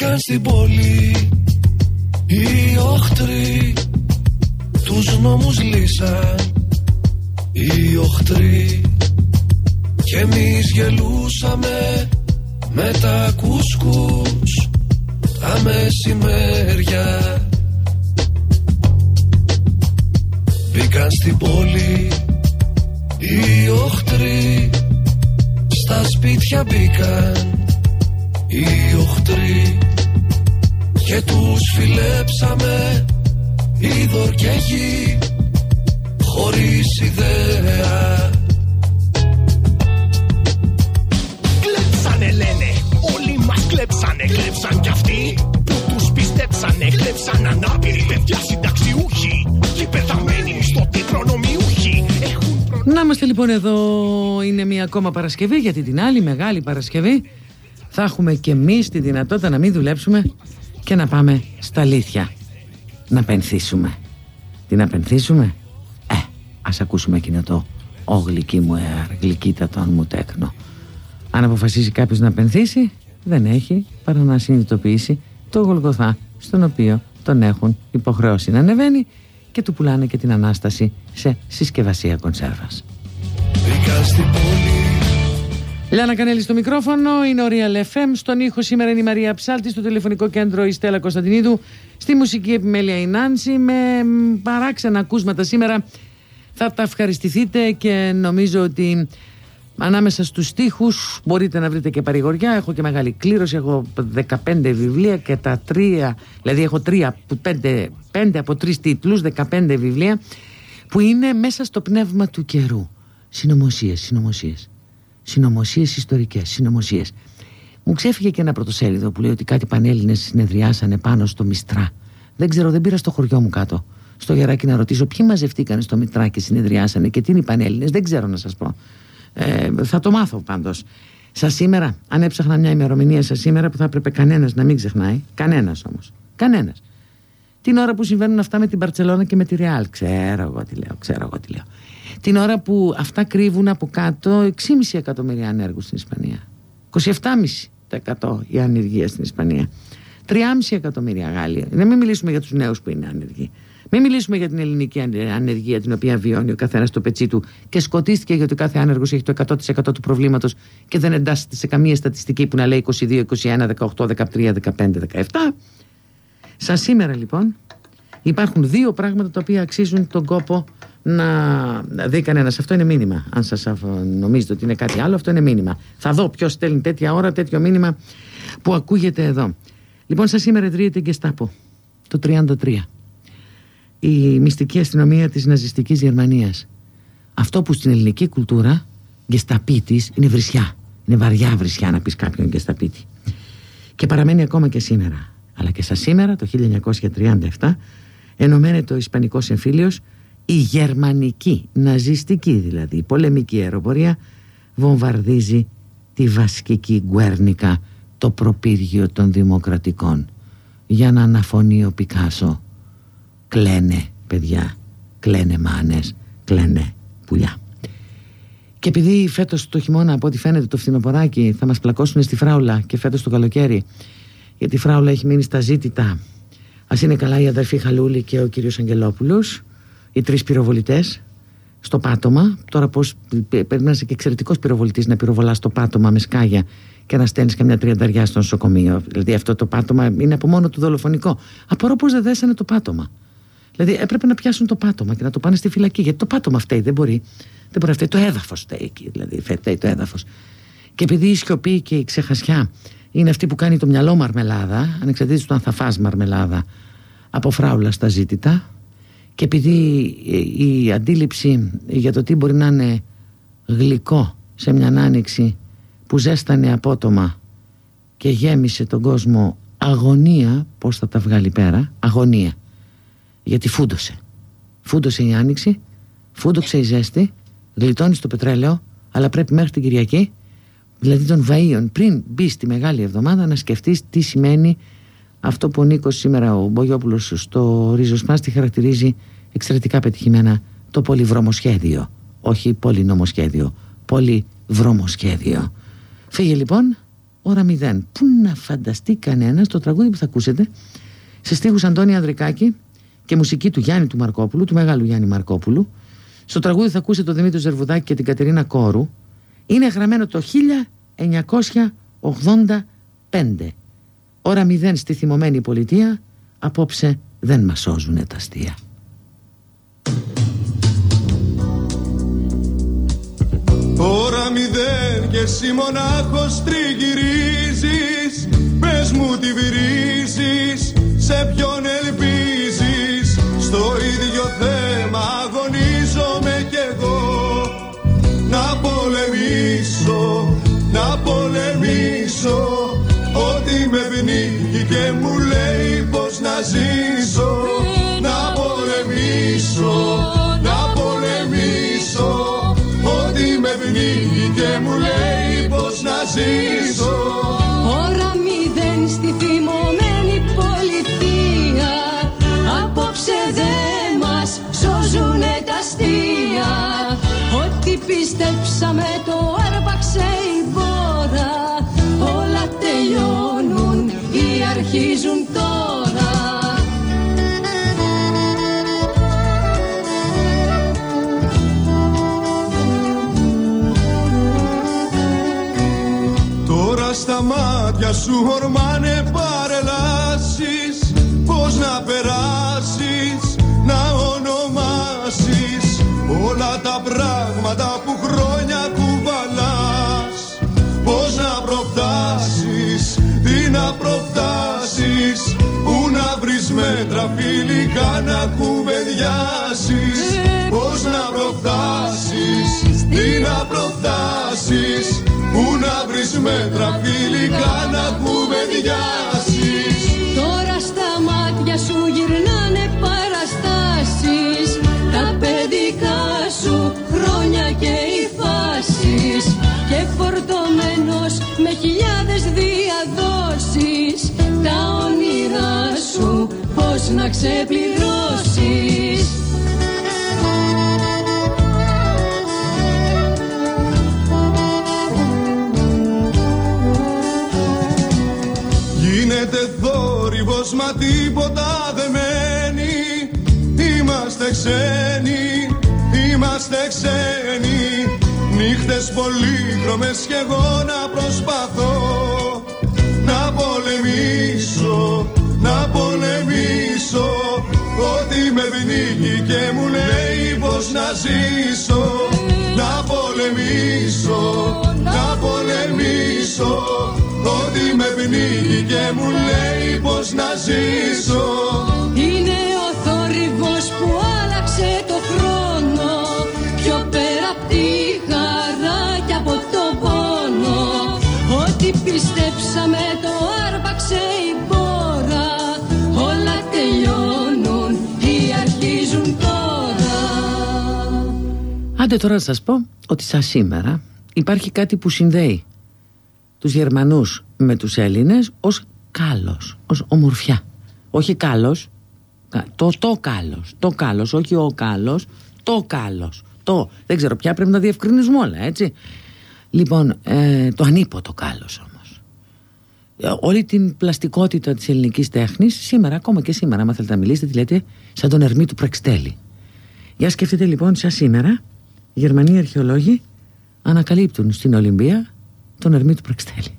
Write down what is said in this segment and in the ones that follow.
Μπήκαν στην πόλη οι οχτροί. Τους νόμους λύσαν οι οχτροί. Κι εμείς γελούσαμε με τα κουσκούς Τα μεσημέρια. Μπήκαν στην πόλη οι οχτροί. Στα σπίτια μπήκαν οι οχτροί και τους φιλέψαμε είδωρ και γη χωρίς ιδέα. Κλέψανε λένε, όλοι μας κλέψανε, κλέψαν κι αυτοί που τους πιστέψανε, κλέψαν ανάπηροι παιδιά συνταξιούχοι και πεθαμένοι στο προνομιούχοι έχουν Να είμαστε λοιπόν εδώ, είναι μια ακόμα Παρασκευή, γιατί την άλλη μεγάλη Παρασκευή θα έχουμε και εμείς τη δυνατότητα να μην δουλέψουμε και να πάμε στα αλήθεια. Να πενθήσουμε. Τι να πενθήσουμε; Ε, ας ακούσουμε εκείνο το «Ω γλυκή μου εαρ, γλυκύτατο αν μου τέκνο». Αν αποφασίσει κάποιος να πενθήσει, δεν έχει παρά να συνειδητοποιήσει το γολγοθά στον οποίο τον έχουν υποχρεώσει να ανεβαίνει και του πουλάνε και την Ανάσταση σε συσκευασία κονσέρβας. Μπήκαν στην πόλη Λιάννα Κανέλη στο μικρόφωνο, είναι ο Real FM. Στον ήχο σήμερα είναι η Μαρία Ψάλτης, στο τηλεφωνικό κέντρο η Στέλλα Κωνσταντινίδου. Στη μουσική επιμέλεια η Νάνση. Με παράξενα ακούσματα σήμερα θα τα ευχαριστηθείτε και νομίζω ότι ανάμεσα στους στίχους μπορείτε να βρείτε και παρηγοριά. Έχω και μεγάλη κλήρωση, έχω 15 βιβλία και τα τρία, δηλαδή έχω τρία, πέντε, πέντε από τρεις τίτλους, 15 βιβλία που είναι μέσα στο πνεύμα του καιρού. Συνομωσίες, συνομωσίες συνωμοσίες ιστορικές, συνωμοσίες. Μου ξέφυγε και ένα πρωτοσέλιδο που λέει ότι κάτι πανέλληνες συνεδριάσανε πάνω στο Μιστρά. Δεν ξέρω, δεν πήρα στο χωριό μου κάτω. Στο γεράκι να ρωτήσω ποιοι μαζευτήκανε στο Μιστρά και συνεδριάσανε και τι είναι οι πανέλληνες. Δεν ξέρω να σας πω. Ε, θα το μάθω πάντως. Σας σήμερα, αν έψαχνα μια ημερομηνία σας σήμερα που θα έπρεπε κανένας να μην ξεχνάει, κανένας όμως. Κανένας. Την ώρα που συμβαίνουν αυτά με την Παρσελώνα και με τη Ρεάλ. Ξέρω εγώ τι λέω, ξέρω εγώ τι λέω την ώρα που αυτά κρύβουν από κάτω 6,5 εκατομμύρια ανέργους στην Ισπανία. 27,5% η ανεργία στην Ισπανία. 3,5 εκατομμύρια Γάλλοι. Δεν μην μιλήσουμε για τους νέους που είναι ανεργοί μην μιλήσουμε για την ελληνική ανεργία την οποία βιώνει ο καθένας στο πετσί του και σκοτίστηκε γιατί ο κάθε άνεργος έχει το 100% του προβλήματος και δεν εντάσσεται σε καμία στατιστική που να λέει 22, 21, 18, 13, 15, 17. Σαν σήμερα λοιπόν υπάρχουν δύο πράγματα τα οποία αξίζουν τον κόπο να δει κανένας. Αυτό είναι μήνυμα. Αν σας νομίζετε ότι είναι κάτι άλλο, αυτό είναι μήνυμα. Θα δω ποιος στέλνει τέτοια ώρα τέτοιο μήνυμα που ακούγεται εδώ. Λοιπόν, σας σήμερα ιδρύεται και Στάπο το 1933. Η μυστική αστυνομία της ναζιστικής Γερμανίας. Αυτό που στην ελληνική κουλτούρα γεσταπίτης είναι βρισιά. Είναι βαριά βρισιά να πεις κάποιον γεσταπίτη. Και παραμένει ακόμα και σήμερα. Αλλά και σα σήμερα το 1937 ενωμένεται ο Ισπανικός εμφύλιος η γερμανική, ναζιστική δηλαδή, πολεμική αεροπορία βομβαρδίζει τη βασκική Γκουέρνικα, το προπύργιο των δημοκρατικών. Για να αναφωνεί ο Πικάσο. Κλαίνε παιδιά, κλαίνε μάνες, κλαίνε πουλιά. Και επειδή φέτος το χειμώνα από ό,τι φαίνεται το φθινοποράκι θα μας πλακώσουν στη φράουλα και φέτος το καλοκαίρι γιατί η φράουλα έχει μείνει στα ζήτητα ας είναι καλά η αδερφή Χαλούλη και ο κύριος Αγγελόπουλος οι τρεις πυροβολητές στο πάτωμα. Τώρα, πώς πρέπει να είσαι και εξαιρετικός πυροβολητής να πυροβολάς το πάτωμα με σκάγια και να στέλνεις καμιά τριανταριά στο νοσοκομείο. Δηλαδή, αυτό το πάτωμα είναι από μόνο του δολοφονικό. Απορώ πώς δεν δέσανε το πάτωμα. Δηλαδή, έπρεπε να πιάσουν το πάτωμα και να το πάνε στη φυλακή. Γιατί το πάτωμα φταίει, δεν μπορεί. Δεν μπορεί φταίει. Το έδαφος φταίει εκεί. Δηλαδή, φταίει το έδαφος. Και επειδή η σιωπή και η ξεχασιά είναι αυτή που κάνει το μυαλό μαρμελάδα, ανεξαρτήτως του αν θα φας μαρμελάδα από φράουλα στα ζήτητα, και επειδή η αντίληψη για το τι μπορεί να είναι γλυκό σε μια άνοιξη που ζέστανε απότομα και γέμισε τον κόσμο αγωνία πώς θα τα βγάλει πέρα αγωνία. Γιατί φούντωσε. Φούντωσε η άνοιξη φούντοξε η ζέστη γλιτώνει το πετρέλαιο αλλά πρέπει μέχρι την Κυριακή δηλαδή των βαΐων πριν μπει στη Μεγάλη Εβδομάδα να σκεφτείς τι σημαίνει αυτό που ο Νίκος σήμερα ο Μπογιόπουλος στο Ριζοσπάστη χαρακτηρίζει εξαιρετικά πετυχημένα το πολυβρομοσχέδιο όχι πολυνομοσχέδιο πολυβρομοσχέδιο φύγε λοιπόν ώρα μηδέν. Πού να φανταστεί κανένας το τραγούδι που θα ακούσετε σε στίχους Αντώνη Ανδρικάκη και μουσική του Γιάννη του Μαρκόπουλου, του μεγάλου Γιάννη Μαρκόπουλου. Στο τραγούδι θα ακούσετε τον Δημήτρη Ζερβουδάκη και την Κατερίνα Κόρου. Είναι γραμμένο το 1985. Ώρα μηδέν στη θυμωμένη πολιτεία, απόψε δεν μας σώζουνε τα αστεία. Ώρα μηδέν και εσύ μονάχος τριγυρίζεις Πες μου τι βρίζεις, σε ποιον ελπίζεις Στο ίδιο θέμα αγωνίζομαι κι εγώ Να πολεμήσω, να πολεμήσω Ό,τι με πνίγει και μου λέει πως να ζήσω Να πολεμήσω, να πολεμήσω. Ό,τι με πνίγει και μου λέει πως να ζήσω. Ώρα μηδέν στη θυμωμένη πολιτεία Απόψε δε μας σώζουνε τα αστεία. Ό,τι πιστέψαμε το άρπαξε μάτια σου ορμάνε παρελάσεις. Πώς να περάσεις, να ονομάσεις. Όλα τα πράγματα που χρόνια κουβαλάς. Πώς να προφτάσεις, τι να προφτάσεις. Πού να βρεις μέτρα φιλικά να κουβεντιάσεις. Πώς να προφτάσεις, τι να προφτάσεις. Πού να βρεις μέτρα φιλικά να κουβεντιάσεις Τώρα στα μάτια σου γυρνάνε παραστάσεις. Τα παιδικά σου χρόνια και οι φάσεις. Και φορτωμένος με χιλιάδες διαδόσεις. Τα όνειρά σου πώς να ξεπληρώσεις θόρυβος μα τίποτα δεν μένει. Είμαστε ξένοι, είμαστε ξένοι. Νύχτες πολύχρωμες κι εγώ να προσπαθώ Να πολεμήσω, να πολεμήσω. Ό,τι με πνίγει και μου λέει πως να ζήσω Να πολεμήσω, να πολεμήσω Ό,τι με πνίγει και μου λέει πως να ζήσω. Είναι ο θόρυβος που άλλαξε το χρόνο. Πιο πέρα απ' τη χαρά και από το πόνο. Ό,τι πιστέψαμε το άρπαξε η πόρα. Όλα τελειώνουν ή αρχίζουν τώρα. Άντε τώρα να σας πω ότι σαν σήμερα υπάρχει κάτι που συνδέει τους Γερμανούς με τους Έλληνες ως κάλος, ως ομορφιά. Όχι κάλος, κα- το το κάλος, το κάλος, όχι ο κάλος, το κάλος. Το, δεν ξέρω πια πρέπει να διευκρινίζουμε όλα, έτσι. Λοιπόν, ε, το ανίποτο κάλος όμως. Ε, όλη την πλαστικότητα της ελληνικής τέχνης, σήμερα, ακόμα και σήμερα, άμα θέλετε να μιλήσετε, τη λέτε σαν τον Ερμή του Πρεξτέλη. Για σκεφτείτε λοιπόν, σαν σήμερα, οι Γερμανοί αρχαιολόγοι ανακαλύπτουν στην Ολυμπία τον Ερμή του Πρεξτέλη.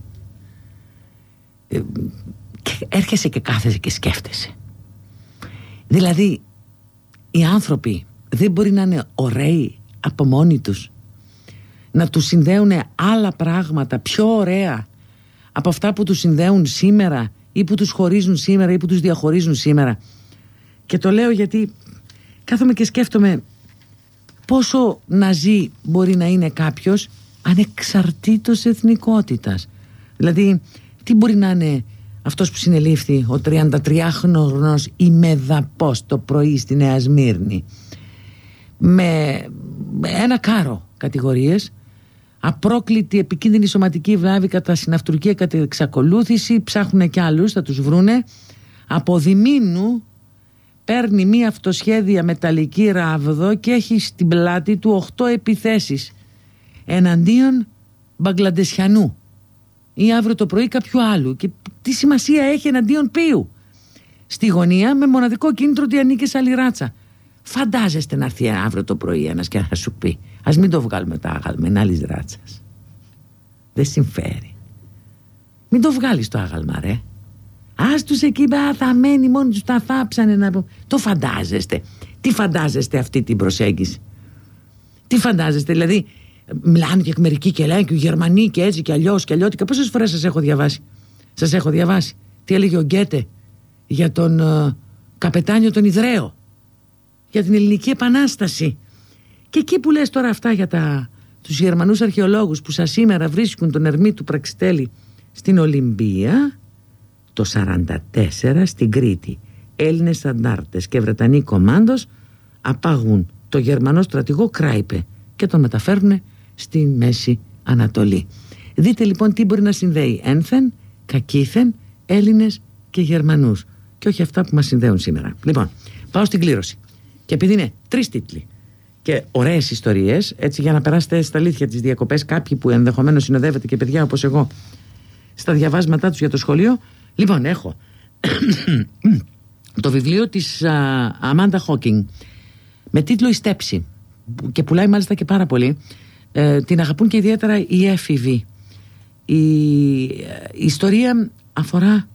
Ε, και έρχεσαι και κάθεσαι και σκέφτεσαι. Δηλαδή, οι άνθρωποι δεν μπορεί να είναι ωραίοι από μόνοι τους. Να τους συνδέουν άλλα πράγματα πιο ωραία από αυτά που τους συνδέουν σήμερα ή που τους χωρίζουν σήμερα ή που τους διαχωρίζουν σήμερα. Και το λέω γιατί κάθομαι και σκέφτομαι πόσο ναζί μπορεί να είναι κάποιος ανεξαρτήτως εθνικότητας. Δηλαδή, τι μπορεί να είναι αυτός που συνελήφθη ο 33χρονος ημεδαπός το πρωί στη Νέα Σμύρνη με με ένα κάρο κατηγορίες απρόκλητη επικίνδυνη σωματική βλάβη κατά συναυτουργία κατά εξακολούθηση ψάχνουν κι άλλους θα τους βρούνε από διμήνου παίρνει μία αυτοσχέδια μεταλλική ράβδο και έχει στην πλάτη του 8 επιθέσεις εναντίον Μπαγκλαντεσιανού ή αύριο το πρωί κάποιου άλλου. Και τι σημασία έχει εναντίον ποιου; Στη γωνία με μοναδικό κίνητρο ότι ανήκει σε άλλη ράτσα. Φαντάζεστε να έρθει αύριο το πρωί ένας και να σου πει: Α μην το βγάλουμε τα άγαλμα, είναι άλλης ράτσας. Δεν συμφέρει. Μην το βγάλεις το άγαλμα, ρε. Α τους εκεί θα μένει μόνοι τους, τα θάψανε να πω. Το φαντάζεστε. Τι φαντάζεστε αυτή την προσέγγιση; Τι φαντάζεστε, δηλαδή, μιλάνε και μερικοί και λένε και οι Γερμανοί και έτσι και αλλιώς και αλλιώτικα. Πόσες φορές σας έχω διαβάσει; Σας έχω διαβάσει. Τι έλεγε ο Γκέτε για τον uh, καπετάνιο τον Ιδραίο; Για την ελληνική επανάσταση. Και εκεί που λες τώρα αυτά για τα, τους Γερμανούς αρχαιολόγους που σας σήμερα βρίσκουν τον Ερμή του Πραξιτέλη στην Ολυμπία το 44 στην Κρήτη Έλληνες αντάρτες και Βρετανοί κομμάντος απάγουν το Γερμανό στρατηγό Κράιπε και τον μεταφέρουν στη Μέση Ανατολή. Δείτε λοιπόν τι μπορεί να συνδέει ένθεν, κακήθεν, Έλληνες και Γερμανούς και όχι αυτά που μας συνδέουν σήμερα. Λοιπόν, πάω στην κλήρωση. Και επειδή είναι τρεις τίτλοι και ωραίες ιστορίες, έτσι για να περάσετε στα αλήθεια τις διακοπές, κάποιοι που ενδεχομένως συνοδεύετε και παιδιά όπως εγώ στα διαβάσματά τους για το σχολείο. Λοιπόν, έχω το βιβλίο της Αμάντα Χόκινγκ με τίτλο Η Στέψη και πουλάει μάλιστα και πάρα πολύ. Ε, την αγαπούν και ιδιαίτερα οι έφηβοι. Η, η ιστορία αφορά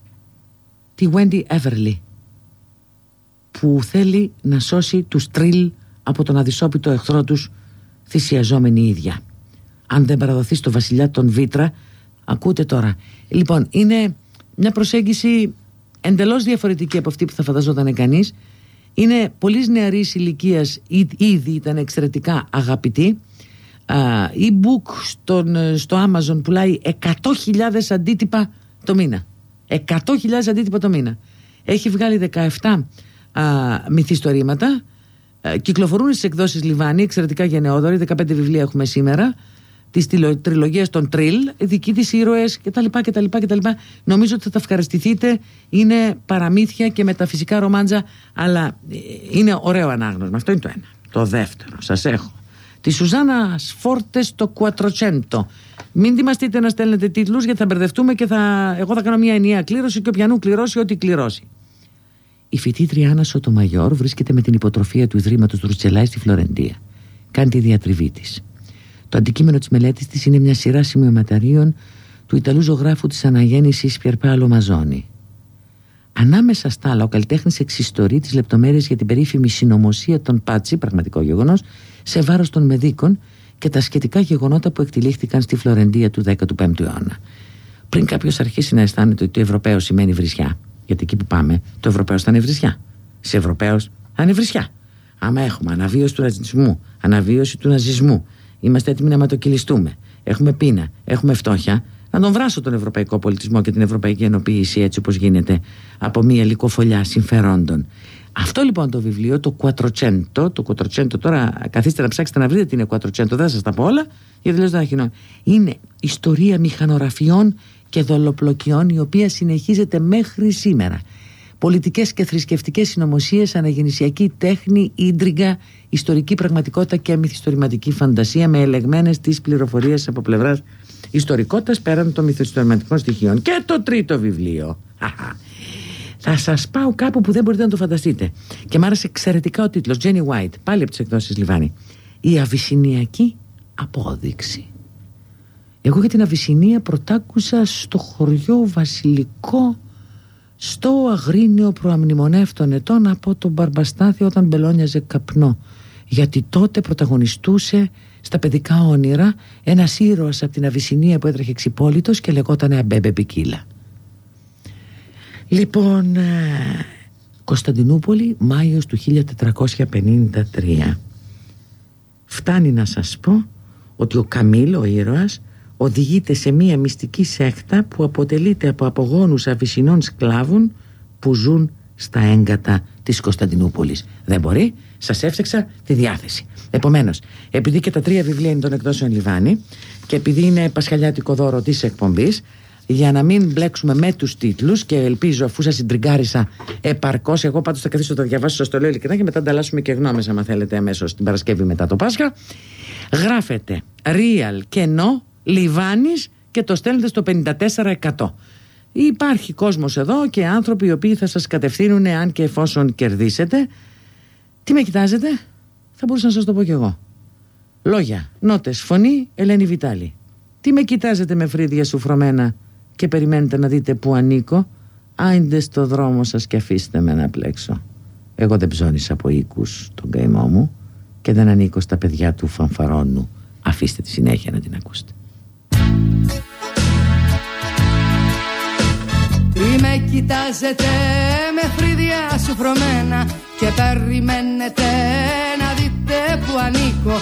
τη Wendy Everly που θέλει να σώσει τους τριλ από τον αδυσόπιτο εχθρό τους θυσιαζόμενη ίδια. Αν δεν παραδοθεί στο βασιλιά των Βίτρα, ακούτε τώρα. Λοιπόν, είναι μια προσέγγιση εντελώς διαφορετική από αυτή που θα φανταζόταν κανείς. Είναι πολύς νεαρής ηλικίας, ήδη ήταν εξαιρετικά αγαπητή. E-book στο Amazon πουλάει 100.000 αντίτυπα το μήνα. 100.000 αντίτυπα το μήνα. Έχει βγάλει 17 μυθιστορήματα ε, κυκλοφορούν στις εκδόσεις Λιβάνι, εξαιρετικά γενναιόδοροι. 15 βιβλία έχουμε σήμερα. Της τριλογίας των Τριλ, δική τη ήρωες κτλ, κτλ, κτλ. Νομίζω ότι θα τα ευχαριστηθείτε. Είναι παραμύθια και μεταφυσικά ρομάντζα, αλλά ε, είναι ωραίο ανάγνωσμα. Αυτό είναι το ένα. Το δεύτερο, σας έχω. Τη Σουζάνα Φόρτε στο Κουατροτσέντο. Μην ετοιμαστείτε να στέλνετε τίτλους γιατί θα μπερδευτούμε και θα... εγώ θα κάνω μια ενιαία κλήρωση και ο κληρώσει ό,τι κληρώσει. Η φοιτήτρια Άννα Σοτομαγιόρ βρίσκεται με την υποτροφία του Ιδρύματος Ρουτσελάη στη Φλωρεντία. Κάνει τη διατριβή της. Το αντικείμενο της μελέτης της είναι μια σειρά σημειωματαρίων του Ιταλού ζωγράφου της Αναγέννησης Πιερπάλο Μαζόνη. Ανάμεσα στα άλλα, ο καλλιτέχνης εξιστορεί τις λεπτομέρειες για την περίφημη συνωμοσία των Πάτσι, πραγματικό γεγονός, σε βάρος των Μεδίκων και τα σχετικά γεγονότα που εκτελήχθηκαν στη Φλωρεντία του 15ου αιώνα. Πριν κάποιος αρχίσει να αισθάνεται ότι το Ευρωπαίος σημαίνει βρισιά, γιατί εκεί που πάμε, το Ευρωπαίος θα είναι βρισιά. Σε Ευρωπαίος θα είναι βρισιά. Άμα έχουμε αναβίωση του ρατσισμού, αναβίωση του ναζισμού, είμαστε έτοιμοι να ματοκυλιστούμε, έχουμε πείνα, έχουμε φτώχεια, να τον βράσω τον ευρωπαϊκό πολιτισμό και την ευρωπαϊκή ενοποίηση έτσι όπως γίνεται από μια λικοφολιά συμφερόντων. Αυτό λοιπόν το βιβλίο, το Quattrocento, το Quattrocento τώρα καθίστε να ψάξετε να βρείτε τι είναι Quattrocento, δεν θα σας τα πω όλα, γιατί δεν θα Είναι ιστορία μηχανογραφιών και δολοπλοκιών η οποία συνεχίζεται μέχρι σήμερα. Πολιτικές και θρησκευτικές συνωμοσίες, αναγεννησιακή τέχνη, ίντριγκα, ιστορική πραγματικότητα και μυθιστορηματική φαντασία με ελεγμένες τις πληροφορίες από πλευράς ιστορικότητας πέραν των μυθιστορηματικών στοιχείων. Και το τρίτο βιβλίο. Θα σας πάω κάπου που δεν μπορείτε να το φανταστείτε. Και μ' άρεσε εξαιρετικά ο τίτλος. Jenny White, πάλι από τις εκδόσεις Λιβάνι. Η Αβυσσινιακή απόδειξη. Εγώ για την Αβυσσινία πρωτάκουσα στο χωριό Βασιλικό στο αγρίνιο προαμνημονεύτων ετών από τον Μπαρμπαστάθη όταν μπελόνιαζε καπνό γιατί τότε πρωταγωνιστούσε στα παιδικά όνειρα ένας ήρωας από την Αβυσσινία που έτρεχε ξυπόλυτος και λεγόταν Αμπέμπε Πικίλα. Λοιπόν ε, Κωνσταντινούπολη Μάιος του 1453 φτάνει να σας πω ότι ο Καμίλ ο ήρωας οδηγείται σε μία μυστική σέχτα που αποτελείται από απογόνους αβυσσινών σκλάβων που ζουν στα έγκατα της Κωνσταντινούπολης. Δεν μπορεί, σας έφτιαξα τη διάθεση. Επομένως, επειδή και τα τρία βιβλία είναι των εκδόσεων Λιβάνι και επειδή είναι πασχαλιάτικο δώρο της εκπομπής, για να μην μπλέξουμε με τους τίτλους και ελπίζω αφού σας συντριγκάρισα επαρκώς εγώ πάντως θα καθίσω να το διαβάσω σας το λέω ειλικρινά και μετά ανταλλάσσουμε και γνώμες άμα θέλετε αμέσως την Παρασκευή μετά το Πάσχα γράφετε real και no Λιβάνης και το στέλνετε στο 54%. Υπάρχει κόσμος εδώ και άνθρωποι οι οποίοι θα σας κατευθύνουν αν και εφόσον κερδίσετε. Τι με κοιτάζετε, θα μπορούσα να σας το πω κι εγώ. Λόγια, νότες, φωνή, Ελένη Βιτάλη. Τι με κοιτάζετε με φρύδια σου φρωμένα και περιμένετε να δείτε που ανήκω; Άιντε στο δρόμο σας και αφήστε με να πλέξω. Εγώ δεν ψώνησα από οίκους τον καημό μου και δεν ανήκω στα παιδιά του φανφαρόνου. Αφήστε τη συνέχεια να την ακούσετε. Τι με κοιτάζετε με φρύδια σου φρωμένα και περιμένετε να δείτε που ανήκω.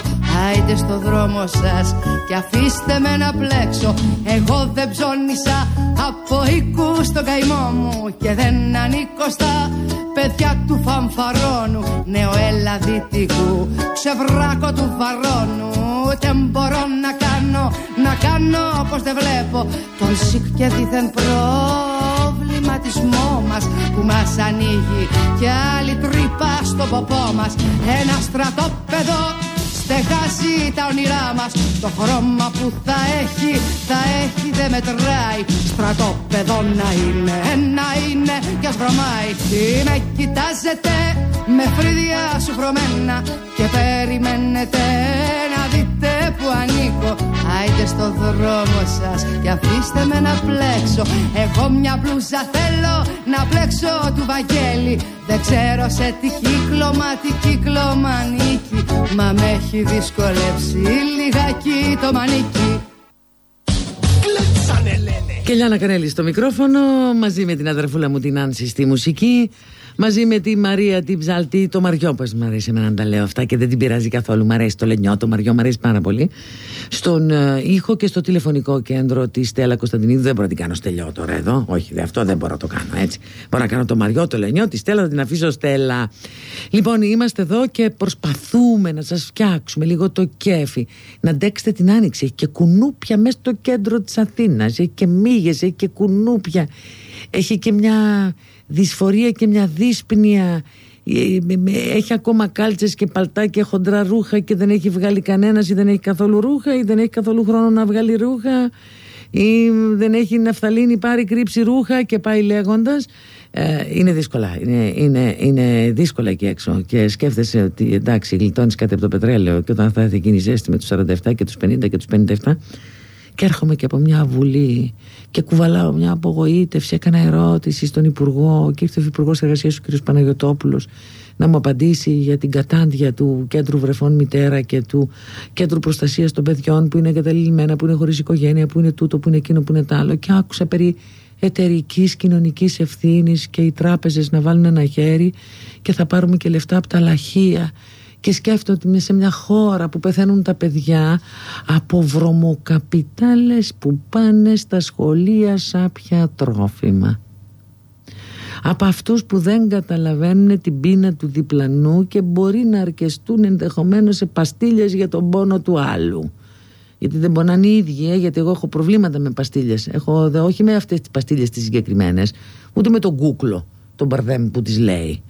Άιτε στο δρόμο σας και αφήστε με να πλέξω. Εγώ δεν ψώνισα από οίκους στον καημό μου Και δεν ανήκω στα παιδιά του φαμφαρόνου. Νεοελλαδίτικου ξεβράκο του βαρώνου Και μπορώ να κάνω, να κάνω πως δεν βλέπω. Τον σικ και δίθεν προβληματισμό μας Που μας ανοίγει και άλλη τρύπα στο ποπό μας. Ένα στρατόπεδο στεγάσει τα όνειρά μας. Το χρώμα που θα έχει, θα έχει δεν μετράει. Στρατόπεδο να είναι, να είναι κι ας βρωμάει. Τι με κοιτάζετε με φρύδια σου φρωμένα Και περιμένετε να δείτε που ανήκω Άιτε στο δρόμο σας και αφήστε με να πλέξω. Εγώ μια μπλούζα θέλω να πλέξω του Βαγγέλη. Δεν ξέρω σε τι κύκλωμα, τι κύκλωμα ανήκει. Μα με έχει δυσκολεύσει λιγάκι το μανίκι. Και Λιάννα Κανέλη στο μικρόφωνο μαζί με την αδερφούλα μου την Άνση στη μουσική μαζί με τη Μαρία την Ψαλτή, το Μαριό, που μου αρέσει εμένα να τα λέω αυτά και δεν την πειράζει καθόλου. Μ' αρέσει το Λενιό, το Μαριό, μου αρέσει πάρα πολύ. Στον uh, ήχο και στο τηλεφωνικό κέντρο της Στέλλα Κωνσταντινίδου. Δεν μπορώ να την κάνω στελιό τώρα εδώ. Όχι, δε, αυτό δεν μπορώ να το κάνω έτσι. Μπορώ να κάνω το Μαριό, το Λενιό, τη Στέλλα θα την αφήσω Στέλλα. Λοιπόν, είμαστε εδώ και προσπαθούμε να σας φτιάξουμε λίγο το κέφι. Να αντέξετε την άνοιξη. Έχει και κουνούπια μέσα στο κέντρο της Αθήνας. Έχει και μύγες, έχει και κουνούπια. Έχει και μια δυσφορία και μια δύσπνοια ε, έχει ακόμα κάλτσες και παλτά και χοντρά ρούχα και δεν έχει βγάλει κανένας ή δεν έχει καθόλου ρούχα ή δεν έχει καθόλου χρόνο να βγάλει ρούχα ή δεν έχει ναυταλίνη πάρει κρύψει ρούχα και πάει λέγοντας. Ε, είναι δύσκολα είναι, είναι, είναι δύσκολα εκεί έξω. Και σκέφτεσαι ότι εντάξει γλιτώνεις κάτι από το πετρέλαιο και όταν θα έρθει εκείνη η ζέστη με τους 47 και τους 50 και τους 57 και έρχομαι και από μια βουλή και κουβαλάω μια απογοήτευση. Έκανα ερώτηση στον Υπουργό και ήρθε ο Υπουργό Εργασίας ο κ. Παναγιοτόπουλος να μου απαντήσει για την κατάντια του Κέντρου Βρεφών Μητέρα και του Κέντρου Προστασίας των Παιδιών που είναι εγκαταλειμμένα, που είναι χωρίς οικογένεια, που είναι τούτο, που είναι εκείνο, που είναι τ' άλλο. Και άκουσα περί εταιρικής κοινωνικής ευθύνης και οι τράπεζες να βάλουν ένα χέρι και θα πάρουμε και λεφτά από τα λαχεία και σκέφτομαι ότι σε μια χώρα που πεθαίνουν τα παιδιά από βρωμοκαπιτάλες που πάνε στα σχολεία σάπια τρόφιμα. Από αυτούς που δεν καταλαβαίνουν την πείνα του διπλανού και μπορεί να αρκεστούν ενδεχομένως σε παστίλες για τον πόνο του άλλου. Γιατί δεν μπορεί να είναι οι ίδιοι, ε, γιατί εγώ έχω προβλήματα με παστίλες έχω, δε, όχι με αυτές τις παστίλες τις συγκεκριμένες, ούτε με τον κούκλο τον μπαρδέμ που τις λέει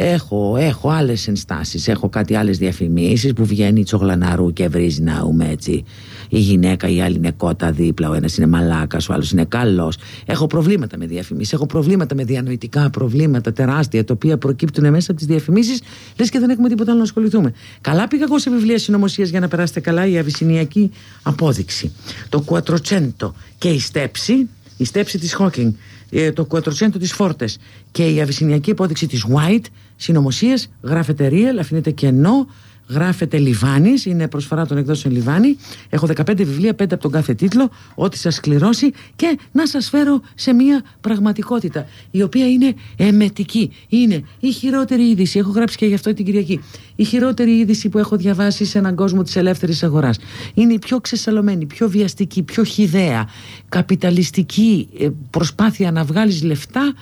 Έχω, έχω άλλες ενστάσεις. Έχω κάτι άλλες διαφημίσεις που βγαίνει τσογλαναρού και βρίζει να ούμε έτσι. Η γυναίκα, η άλλη είναι κότα δίπλα. Ο ένας είναι μαλάκας, ο άλλος είναι καλός. Έχω προβλήματα με διαφημίσεις. Έχω προβλήματα με διανοητικά προβλήματα τεράστια τα οποία προκύπτουν μέσα από τις διαφημίσεις. Λες και δεν έχουμε τίποτα άλλο να ασχοληθούμε. Καλά πήγα εγώ σε βιβλία συνωμοσίας για να περάσετε καλά η αβυσσινιακή απόδειξη. Το κουατροτσέντο και η στέψη, η στέψη της Χόκινγκ ε, το κουατροτσέντο της Φόρτες και η αβυσσινιακή υπόδειξη της White συνωμοσίες γράφεται real, αφήνεται κενό γράφεται Λιβάνης, είναι προσφορά των εκδόσεων Λιβάνη. Έχω 15 βιβλία, 5 από τον κάθε τίτλο, ό,τι σας κληρώσει και να σας φέρω σε μια πραγματικότητα η οποία είναι εμετική. Είναι η χειρότερη είδηση, έχω γράψει και γι' αυτό την Κυριακή. Η χειρότερη είδηση που έχω διαβάσει σε έναν κόσμο της ελεύθερης αγοράς. Είναι η πιο ξεσαλωμένη, πιο βιαστική, πιο χιδαία, καπιταλιστική ε, προσπάθεια να βγάλεις λεφτά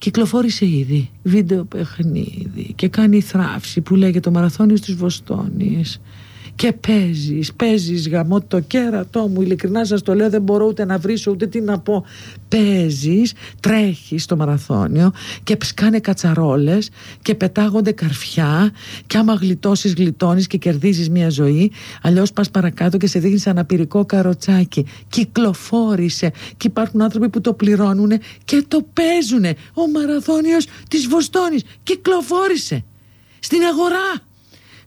κυκλοφόρησε ήδη βίντεο παιχνίδι και κάνει θράψη που λέγεται το μαραθώνιος της Βοστόνης και παίζεις, παίζεις γαμό το κέρατό μου. Ειλικρινά σας το λέω δεν μπορώ ούτε να βρίσω ούτε τι να πω. Παίζεις, τρέχεις στο μαραθώνιο και σκάνε κατσαρόλες και πετάγονται καρφιά και άμα γλιτώσεις γλιτώνεις και κερδίζεις μια ζωή αλλιώς πας παρακάτω και σε δείχνεις αναπηρικό καροτσάκι. Κυκλοφόρησε και υπάρχουν άνθρωποι που το πληρώνουν και το παίζουν ο μαραθώνιος της Βοστόνης κυκλοφόρησε στην αγορά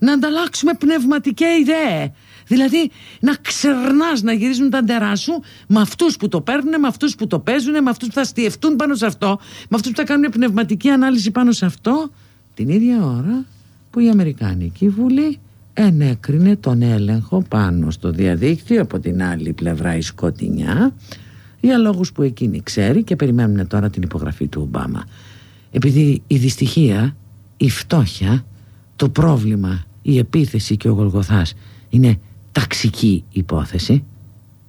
να ανταλλάξουμε πνευματικέ ιδέες. Δηλαδή να ξερνάς να γυρίζουν τα ντερά σου με αυτούς που το παίρνουν, με αυτούς που το παίζουν, με αυτούς που θα στιευτούν πάνω σε αυτό, με αυτούς που θα κάνουν πνευματική ανάλυση πάνω σε αυτό, την ίδια ώρα που η Αμερικάνικη Βουλή ενέκρινε τον έλεγχο πάνω στο διαδίκτυο από την άλλη πλευρά η Σκοτεινιά για λόγους που εκείνη ξέρει και περιμένουν τώρα την υπογραφή του Ομπάμα. Επειδή η δυστυχία, η φτώχεια, το πρόβλημα η επίθεση και ο Γολγοθάς είναι ταξική υπόθεση.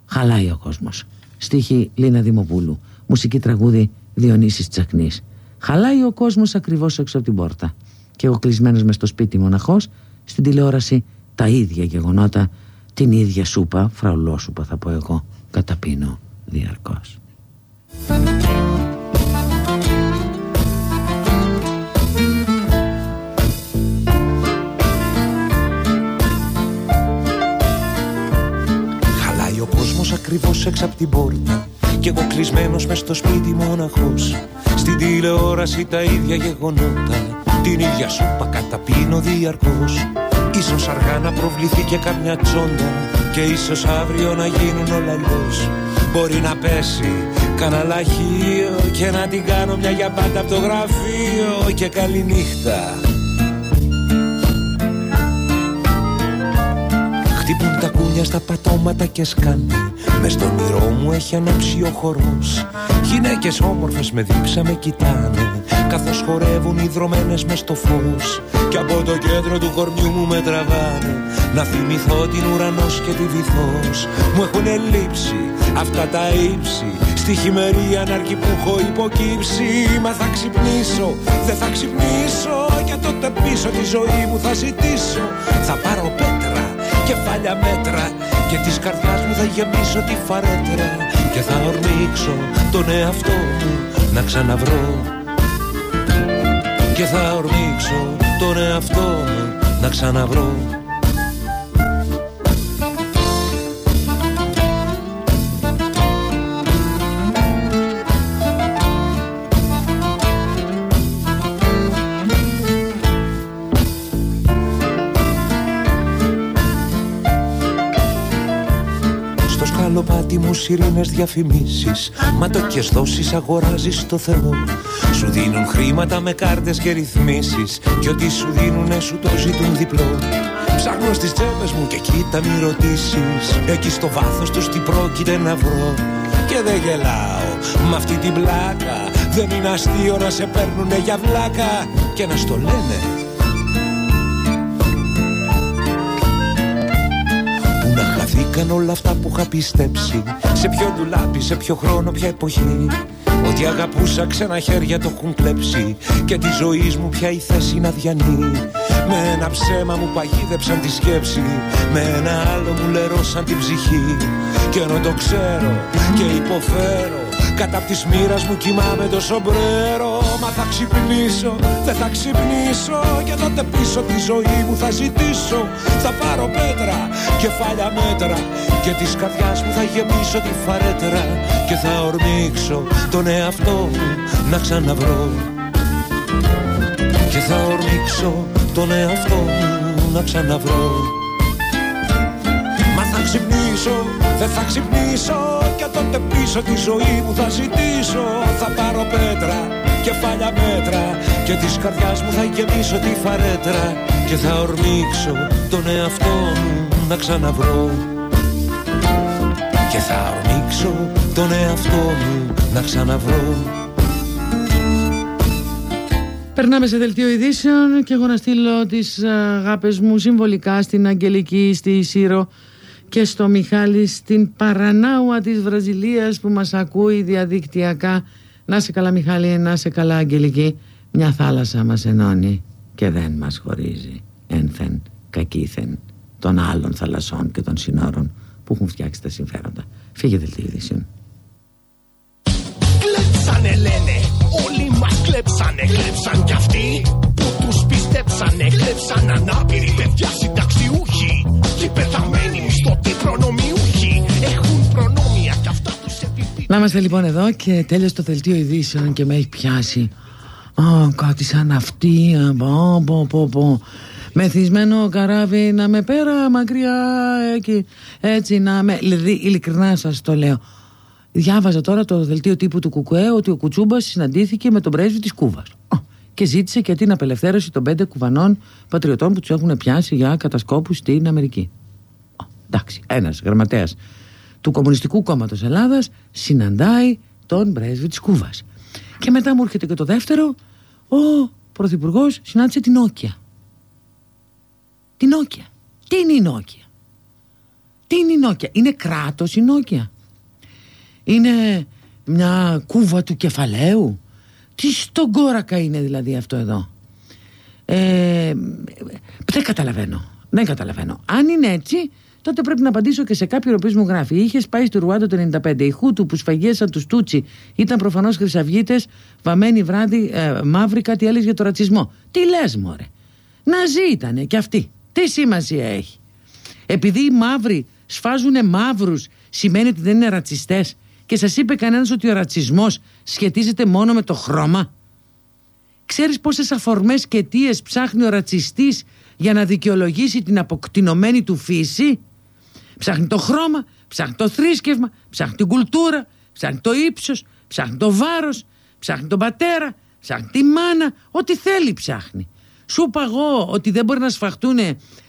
Χαλάει ο κόσμος. Στίχη Λίνα Δημοπούλου. Μουσική τραγούδι Διονύσης Τσακνής. Χαλάει ο κόσμος ακριβώς έξω από την πόρτα. Και εγώ κλεισμένος μες στο σπίτι μοναχός στην τηλεόραση τα ίδια γεγονότα την ίδια σούπα φραουλόσουπα θα πω εγώ καταπίνω διαρκώς ακριβώς έξω από την πόρτα. Κι εγώ κλεισμένος μες στο σπίτι μοναχός. Στην τηλεόραση τα ίδια γεγονότα. Την ίδια σούπα καταπίνω διαρκώς. Ίσως αργά να προβληθεί και καμιά τσόντα. Και ίσως αύριο να γίνουν όλα αλλιώς Μπορεί να πέσει κανένα λαχείο Και να την κάνω μια για πάντα από το γραφείο. Και καλή νύχτα Χτυπούν τα κούνια στα πατώματα και σκάνει μες στον όνειρό μου έχει ανάψει ο χορός. Γυναίκες όμορφες με δίψα με κοιτάνε Καθώς χορεύουν οι δρομένες μες στο φως. Και από το κέντρο του κορμιού μου με τραβάνε Να θυμηθώ την ουρανός και τη βυθός. Μου έχουν λείψει αυτά τα ύψη Στη χειμερή ανάρκη που έχω υποκύψει. Μα θα ξυπνήσω, δεν θα ξυπνήσω Και τότε πίσω τη ζωή μου θα ζητήσω. Θα πάρω πέτρα κεφάλια μέτρα και της καρδιάς μου θα γεμίσω τη φαρέτρα και θα ορμήξω τον εαυτό μου να ξαναβρω. Και θα ορμήξω τον εαυτό μου να ξαναβρω σιρήνες διαφημίσεις. Μα το και δόσεις αγοράζεις το Θεό. Σου δίνουν χρήματα με κάρτες και ρυθμίσεις. Κι ό,τι σου δίνουνε σου το ζητούν διπλό. Ψάχνω στις τσέπες μου και κοίτα μη ρωτήσεις. Εκεί στο βάθος τους τι πρόκειται να βρω. Και δεν γελάω με αυτή την πλάκα. Δεν είναι αστείο να σε παίρνουνε για βλάκα. Και να στο λένε Χαθήκαν όλα αυτά που είχα πιστέψει. Σε ποιο ντουλάπι, σε ποιο χρόνο, ποια εποχή. Ότι αγαπούσα ξένα χέρια το έχουν κλέψει. Και τη ζωή μου πια η θέση να διανύει. Με ένα ψέμα μου παγίδεψαν τη σκέψη. Με ένα άλλο μου λερώσαν την ψυχή. Και ενώ το ξέρω και υποφέρω Κατά της μοίρας μου κοιμάμαι το σομπρέρο. Μα θα ξυπνήσω, δεν θα ξυπνήσω Και τότε πίσω τη ζωή μου θα ζητήσω. Θα πάρω πέτρα, κεφάλια μέτρα Και της καρδιάς μου θα γεμίσω τη φαρέτρα Και θα ορμήξω τον εαυτό μου να ξαναβρω. Και θα ορμήξω τον εαυτό μου να ξαναβρω. Μα θα ξυπνήσω, δεν θα ξυπνήσω Και τότε πίσω τη ζωή μου θα ζητήσω. Θα πάρω πέτρα, κεφάλια μέτρα Και της καρδιάς μου θα γεμίσω τη φαρέτρα Και θα ορμήξω τον εαυτό μου να ξαναβρω Και θα ορμήξω τον εαυτό μου να ξαναβρω Περνάμε σε δελτίο ειδήσεων και εγώ να στείλω τις αγάπες μου συμβολικά στην Αγγελική, στη Σύρο και στο Μιχάλη στην Παρανάουα της Βραζιλίας που μας ακούει διαδικτυακά. Να σε καλά Μιχάλη, να σε καλά Αγγελική. Μια θάλασσα μας ενώνει και δεν μας χωρίζει. Ένθεν, κακήθεν των άλλων θαλασσών και των συνόρων που έχουν φτιάξει τα συμφέροντα. Φύγε δελτίο ειδήσεων. Κλέψανε λένε, όλοι μας κλέψανε, κλέψαν κι αυτοί που τους πιστέψανε, κλέψαν ανάπηροι παιδιά συνταξιούχοι και πεθαμένοι μισθωτοί προνομιούχοι Να είμαστε λοιπόν εδώ και τέλειωσε το δελτίο ειδήσεων και με έχει πιάσει. Α, κάτι σαν αυτή. α, Πω, πω, πω, πω. Μεθυσμένο καράβι να με πέρα μακριά εκεί. Έτσι να με. Δηλαδή, ειλικρινά σας το λέω. Διάβαζα τώρα το δελτίο τύπου του Κουκουέ ότι ο Κουτσούμπας συναντήθηκε με τον πρέσβη της Κούβας. Και ζήτησε και την απελευθέρωση των πέντε κουβανών πατριωτών που τους έχουν πιάσει για κατασκόπους στην Αμερική. Α, Εντάξει, ένας γραμματέας του Κομμουνιστικού Κόμματος Ελλάδας συναντάει τον πρέσβη της Κούβας. Και μετά μου έρχεται και το δεύτερο, ο Πρωθυπουργός συνάντησε την Όκια. Την Όκια. Τι είναι η Νόκια. Τι είναι η Νόκια. Είναι κράτος η Νόκια. Είναι μια κούβα του κεφαλαίου; Τι στον κόρακα είναι δηλαδή αυτό εδώ; Ε, δεν καταλαβαίνω. Δεν καταλαβαίνω. Αν είναι έτσι, τότε πρέπει να απαντήσω και σε κάποιον ο οποίος μου γράφει. Είχες πάει στο Ρουάντο το 95. Οι Χούτου που σφαγίασαν τους Τούτσι ήταν προφανώς χρυσαυγίτες, βαμμένοι βράδυ, ε, μαύροι, κάτι έλεγε για το ρατσισμό. Τι λες, Μωρέ; Ναζί ήτανε κι αυτοί. Τι σημασία έχει; Επειδή οι μαύροι σφάζουν μαύρους, σημαίνει ότι δεν είναι ρατσιστές. Και σας είπε κανένας ότι ο ρατσισμός σχετίζεται μόνο με το χρώμα. Ξέρεις πόσες αφορμές και αιτίες ψάχνει ο ρατσιστής για να δικαιολογήσει την αποκτηνωμένη του φύση; Ψάχνει το χρώμα, ψάχνει το θρήσκευμα, ψάχνει την κουλτούρα, ψάχνει το ύψος, ψάχνει το βάρος, ψάχνει τον πατέρα, ψάχνει τη μάνα, ό,τι θέλει ψάχνει. Σου είπα εγώ ότι δεν μπορεί να σφαχτούν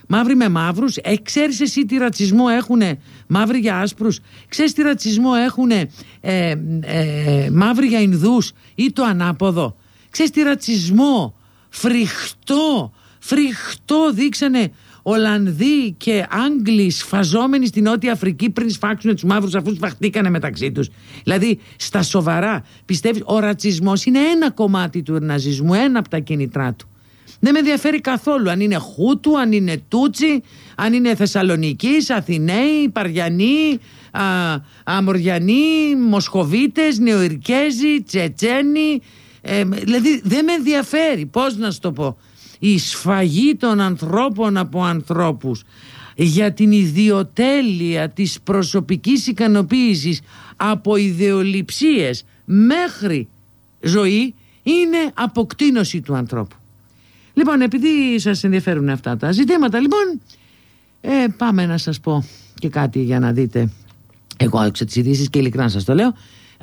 μαύροι με μαύρους. Ε, ξέρεις εσύ τι ρατσισμό έχουν μαύροι για άσπρους; Ξέρεις τι ρατσισμό έχουν ε, ε, μαύροι για Ινδούς ή το ανάποδο; Ξέρεις τι ρατσισμό; Φρικτό, φρικτό δείξανε Ολλανδοί και Άγγλοι σφαζόμενοι στην Νότια Αφρική πριν σφάξουν τους μαύρους αφού σφαχτήκανε μεταξύ τους. Δηλαδή στα σοβαρά πιστεύεις ο ρατσισμός είναι ένα κομμάτι του ναζισμού, ένα από τα κίνητρά του. Δεν με ενδιαφέρει καθόλου αν είναι Χούτου, αν είναι Τούτσι, αν είναι Θεσσαλονίκης, Αθηναίοι, Παριανοί, α, Αμοριανοί, Μοσχοβίτες, Νεοειρκέζοι, Τσετσένοι. Ε, δηλαδή δεν με ενδιαφέρει, πώς να σου το πω. Η σφαγή των ανθρώπων από ανθρώπους για την ιδιοτέλεια της προσωπικής ικανοποίησης από ιδεολειψίες μέχρι ζωή είναι αποκτήνωση του ανθρώπου. Λοιπόν, επειδή σας ενδιαφέρουν αυτά τα ζητήματα, λοιπόν, ε, πάμε να σας πω και κάτι για να δείτε. Εγώ έξω τις ειδήσεις και ειλικρινά σας το λέω.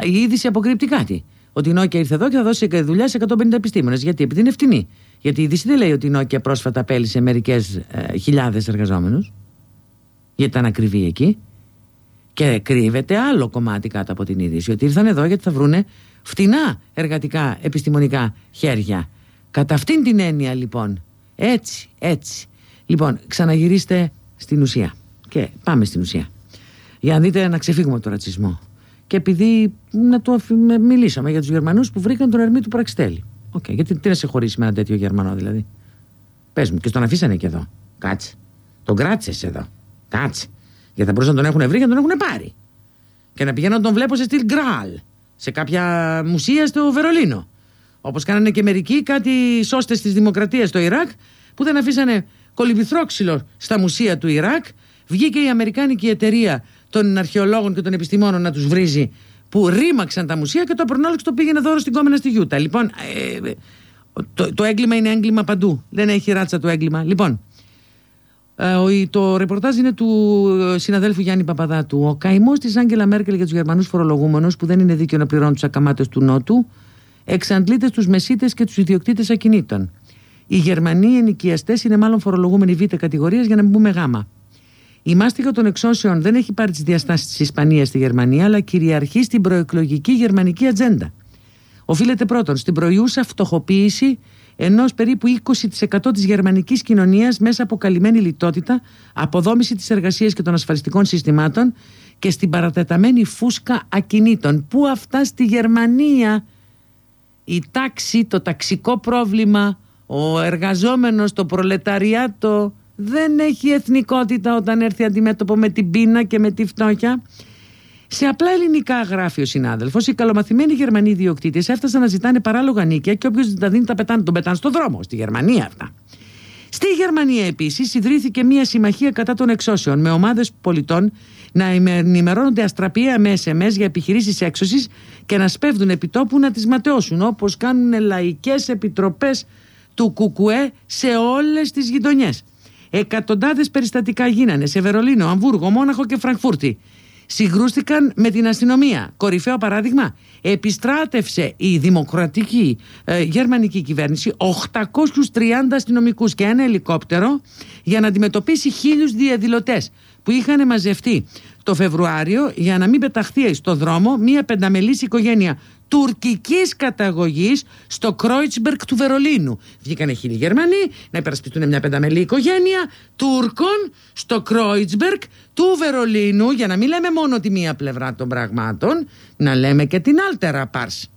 Η είδηση αποκρύπτει κάτι. Ότι η Νόκια ήρθε εδώ και θα δώσει δουλειά σε 150 επιστήμονες. Γιατί, επειδή είναι φτηνή. Γιατί η είδηση δεν λέει ότι η Νόκια πρόσφατα απέλησε μερικές ε, χιλιάδες εργαζόμενους. Γιατί ήταν ακριβή εκεί. Και κρύβεται άλλο κομμάτι κάτω από την είδηση. Ότι ήρθαν εδώ γιατί θα βρούνε φτηνά εργατικά επιστημονικά χέρια. Κατά αυτήν την έννοια λοιπόν. Έτσι, έτσι. Λοιπόν, ξαναγυρίστε στην ουσία. Και πάμε στην ουσία. Για να δείτε να ξεφύγουμε από τον ρατσισμό. Και επειδή να το αφ- με- μιλήσαμε για τους Γερμανούς που βρήκαν τον Ερμή του Πραξιτέλη. Οκ, γιατί τι να σε χωρίσει με έναν τέτοιο Γερμανό δηλαδή; Πες μου, και στον αφήσανε και εδώ. Κάτσε. Τον κράτησες εδώ. Κάτσε. Γιατί θα μπορούσαν να τον έχουν βρει και να τον έχουν πάρει. Και να πηγαίνω να τον βλέπω στη Στουτγκάρδη. Σε κάποια μουσεία στο Βερολίνο. Όπως κάνανε και μερικοί κάτι σώστες της δημοκρατίας στο Ιράκ που δεν αφήσανε κολυμπηθρόξυλο στα μουσεία του Ιράκ. Βγήκε η Αμερικάνικη εταιρεία των αρχαιολόγων και των επιστημόνων να τους βρίζει που ρήμαξαν τα μουσεία και το προνόλεξ το πήγαινε δώρο στην κόμενα στη Γιούτα. Λοιπόν, ε, ε, το, το έγκλημα είναι έγκλημα παντού. Δεν έχει ράτσα το έγκλημα. Λοιπόν, ε, ο- το ρεπορτάζ είναι του ε, συναδέλφου Γιάννη Παπαδάτου. Ο καημός της Άγγελα Μέρκελ για τους Γερμανούς φορολογούμενους που δεν είναι δίκαιο να πληρώνουν τους ακαμάτες του Νότου εξαντλείται στους μεσίτες και τους ιδιοκτήτες ακινήτων. Οι Γερμανοί ενοικιαστές είναι μάλλον φορολογούμενοι β' κατηγορίας για να μην πούμε γ. Η μάστιγα των εξώσεων δεν έχει πάρει τις διαστάσεις της Ισπανίας στη Γερμανία, αλλά κυριαρχεί στην προεκλογική γερμανική ατζέντα. Οφείλεται πρώτον στην προϊούσα φτωχοποίηση ενός περίπου 20% της γερμανικής κοινωνίας μέσα από καλυμμένη λιτότητα, αποδόμηση της εργασίας και των ασφαλιστικών συστημάτων και στην παρατεταμένη φούσκα ακινήτων. Πού αυτά στη Γερμανία; Η τάξη, το ταξικό πρόβλημα, ο εργαζόμενος, το προλεταριάτο δεν έχει εθνικότητα όταν έρθει αντιμέτωπο με την πείνα και με τη φτώχεια. Σε απλά ελληνικά γράφει ο συνάδελφος, οι καλομαθημένοι Γερμανοί ιδιοκτήτες έφτασαν να ζητάνε παράλογα νίκια και όποιος τα δίνει τα πετάνε, τον πετάνε στον δρόμο. Στη Γερμανία αυτά. Στη Γερμανία επίσης ιδρύθηκε μια συμμαχία κατά των εξώσεων με ομάδες πολιτών να ενημερώνονται αστραπία με SMS για επιχειρήσεις έξωσης και να σπέβδουν επιτόπου να τις ματαιώσουν όπως κάνουν λαϊκές επιτροπές του Κουκουέ σε όλες τις γειτονιές. Εκατοντάδες περιστατικά γίνανε σε Βερολίνο, Αμβούργο, Μόναχο και Φραγκφούρτη συγκρούστηκαν με την αστυνομία. Κορυφαίο παράδειγμα, επιστράτευσε η δημοκρατική ε, γερμανική κυβέρνηση 830 αστυνομικούς και ένα ελικόπτερο για να αντιμετωπίσει χίλιους διαδηλωτές που είχαν μαζευτεί το Φεβρουάριο για να μην πεταχθεί στο δρόμο μια πενταμελής οικογένεια τουρκικής καταγωγής στο Κρόιτσμπεργκ του Βερολίνου. Βγήκανε χίλιοι Γερμανοί να υπερασπιστούν μια πενταμελή οικογένεια Τούρκων στο Κρόιτσμπεργκ του Βερολίνου για να μην λέμε μόνο τη μία πλευρά των πραγμάτων, να λέμε και την άλτερα πάρς.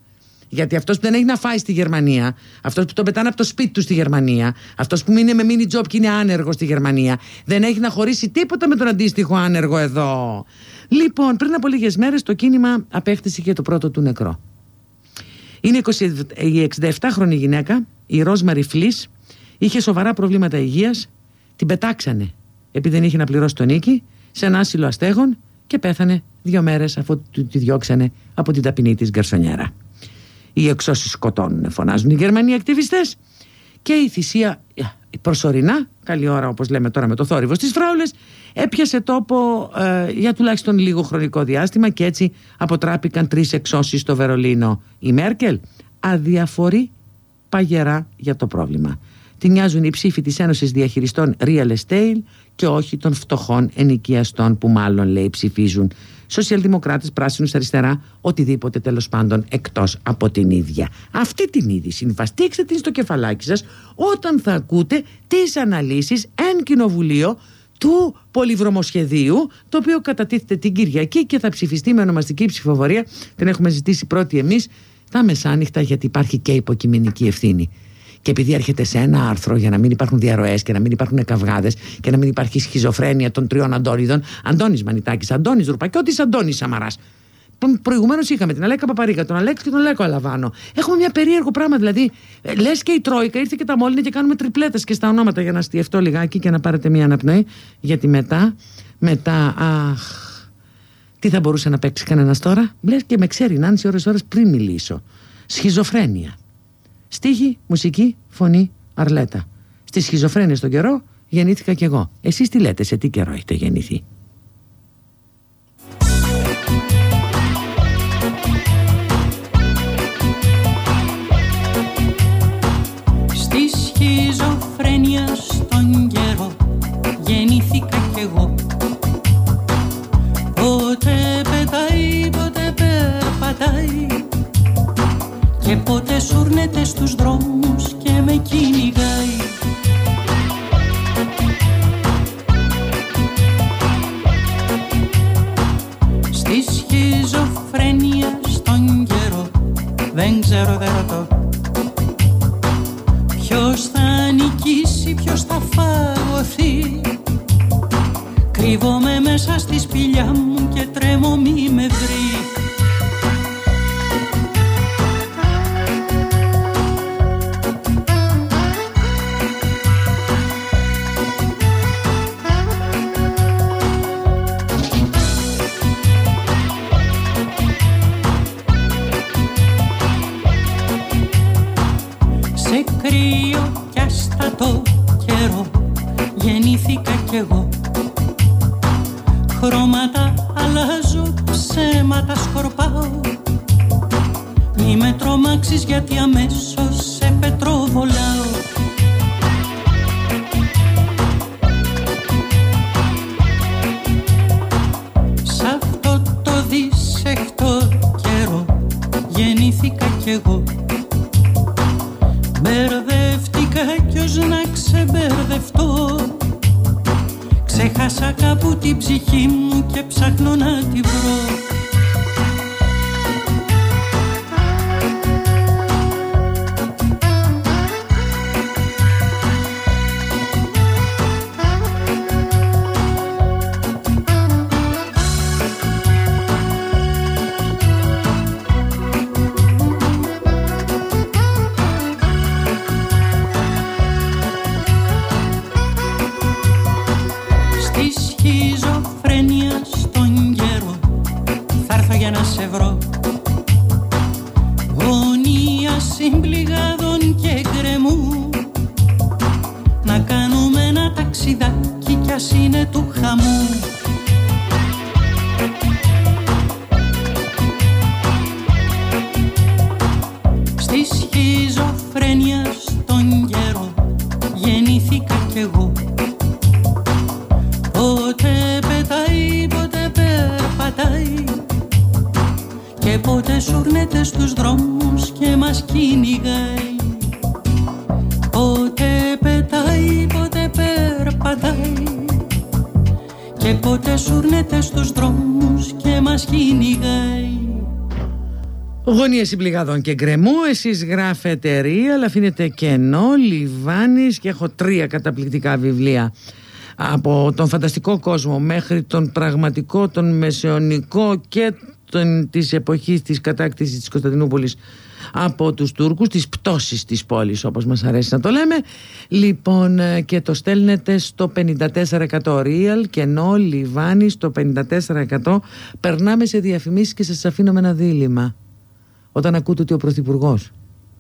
Γιατί αυτός που δεν έχει να φάει στη Γερμανία, αυτός που τον πετάνε από το σπίτι του στη Γερμανία, αυτός που είναι με mini job και είναι άνεργο στη Γερμανία, δεν έχει να χωρίσει τίποτα με τον αντίστοιχο άνεργο εδώ. Λοιπόν, πριν από λίγες μέρες το κίνημα απέκτησε και το πρώτο του νεκρό. Είναι η 67χρονη γυναίκα, η Ρόσμαρη Φλής, είχε σοβαρά προβλήματα υγείας, την πετάξανε επειδή δεν είχε να πληρώσει τον νίκη σε ένα άσυλο αστέγων και πέθανε δύο μέρες αφού τη διώξανε από την ταπεινή της γκαρσονιέρα. Οι εξώσεις σκοτώνουν, φωνάζουν οι Γερμανοί ακτιβιστές. Και η θυσία ε, προσωρινά, καλή ώρα όπως λέμε τώρα με το θόρυβο στις φράουλες, έπιασε τόπο ε, για τουλάχιστον λίγο χρονικό διάστημα και έτσι αποτράπηκαν τρεις εξώσεις στο Βερολίνο. Η Μέρκελ αδιαφορεί παγερά για το πρόβλημα. Την νοιάζουν οι ψήφοι της Ένωσης Διαχειριστών Real Estate και όχι των φτωχών ενοικιαστών που μάλλον λέει ψηφίζουν σοσιαλδημοκράτες, πράσινους, αριστερά, οτιδήποτε τέλος πάντων εκτός από την ίδια. Αυτή την είδηση βαστίξτε την στο κεφαλάκι σας όταν θα ακούτε τις αναλύσεις εν κοινοβουλίο του πολυβρομοσχεδίου το οποίο κατατίθεται την Κυριακή και θα ψηφιστεί με ονομαστική ψηφοφορία την έχουμε ζητήσει πρώτη εμείς τα μεσάνυχτα γιατί υπάρχει και υποκειμενική ευθύνη και επειδή έρχεται σε ένα άρθρο για να μην υπάρχουν διαρροές και να μην υπάρχουν καυγάδες και να μην υπάρχει σχιζοφρένεια των τριών Αντώνιδων, Αντώνης Μανιτάκης, Αντώνης Ρουπακιώτης, Αντώνης Σαμαράς. Προηγουμένως είχαμε την Αλέκα Παπαρίκα, τον Αλέξη και τον Λέκο Αλαβάνο. Έχουμε μια περίεργο πράγμα. Δηλαδή, ε, λες και η Τρόικα ήρθε και τα μόλυνε και κάνουμε τριπλέτες και στα ονόματα για να στιευτώ λιγάκι και να πάρετε μια αναπνοή. Γιατί μετά, μετά, αχ. Τι θα μπορούσε να παίξει κανένας τώρα; Λες και με ξέρει Νάνση ώρε-ώρε πριν μιλήσω. Σχιζοφρένεια. Στίχη, μουσική, φωνή, αρλέτα. Στη σχιζοφρένεια στον καιρό γεννήθηκα κι εγώ. Εσείς τι λέτε, σε τι καιρό έχετε γεννηθεί; Στη σχιζοφρένεια στον καιρό γεννήθηκα κι εγώ Πότε πετάει, πότε περπατάει και πότε σουρνέται στους δρόμους και με κυνηγάει. Στη σχιζοφρένεια στον καιρό δεν ξέρω δεν ρωτώ Ποιος θα νικήσει, ποιος θα φαγωθεί. Κρύβομαι μέσα στη σπηλιά μου και τρέμω μη με βρει Γωνίες συμπληγάδων και γκρεμού, εσείς γράφετε ρία, αλλά αφήνετε κενό, λιβάνης και έχω τρία καταπληκτικά βιβλία από τον φανταστικό κόσμο μέχρι τον πραγματικό, τον μεσαιωνικό και τον, της εποχής της κατάκτησης της Κωνσταντινούπολης από τους Τούρκους, της πτώσης της πόλης όπως μας αρέσει να το λέμε. Λοιπόν ε, και το στέλνετε στο 54% real κενό λιβάνι στο 54% περνάμε σε διαφημίσεις και σας αφήνω με ένα δίλημα όταν ακούτε ότι ο Πρωθυπουργός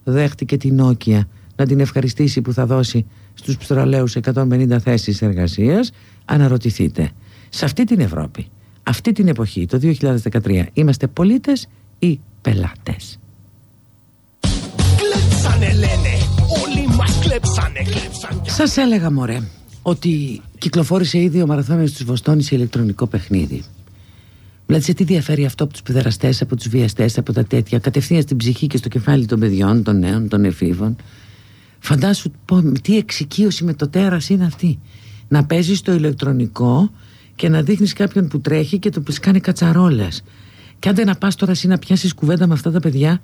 δέχτηκε την Νόκια να την ευχαριστήσει που θα δώσει στους ψωραλαίους 150 θέσεις εργασίας αναρωτηθείτε σε αυτή την Ευρώπη αυτή την εποχή το 2013 είμαστε πολίτες ή πελάτες; Κλέψανε λένε, όλοι μας κλέψανε, κλέψαν κι Σας έλεγα μωρέ ότι κυκλοφόρησε ήδη ο μαραθώνιος της Βοστόνης σε ηλεκτρονικό παιχνίδι Δηλαδή σε τι διαφέρει αυτό από τους παιδεραστές, από τους βιαστές, από τα τέτοια; Κατευθείαν στην ψυχή και στο κεφάλι των παιδιών, των νέων, των εφήβων. Φαντάσου πω, τι εξοικείωση με το τέρας είναι αυτή. Να παίζεις το ηλεκτρονικό και να δείχνεις κάποιον που τρέχει και το που κάνει κατσαρόλες. Και άντε να πας τώρα εσύ να πιάσεις κουβέντα με αυτά τα παιδιά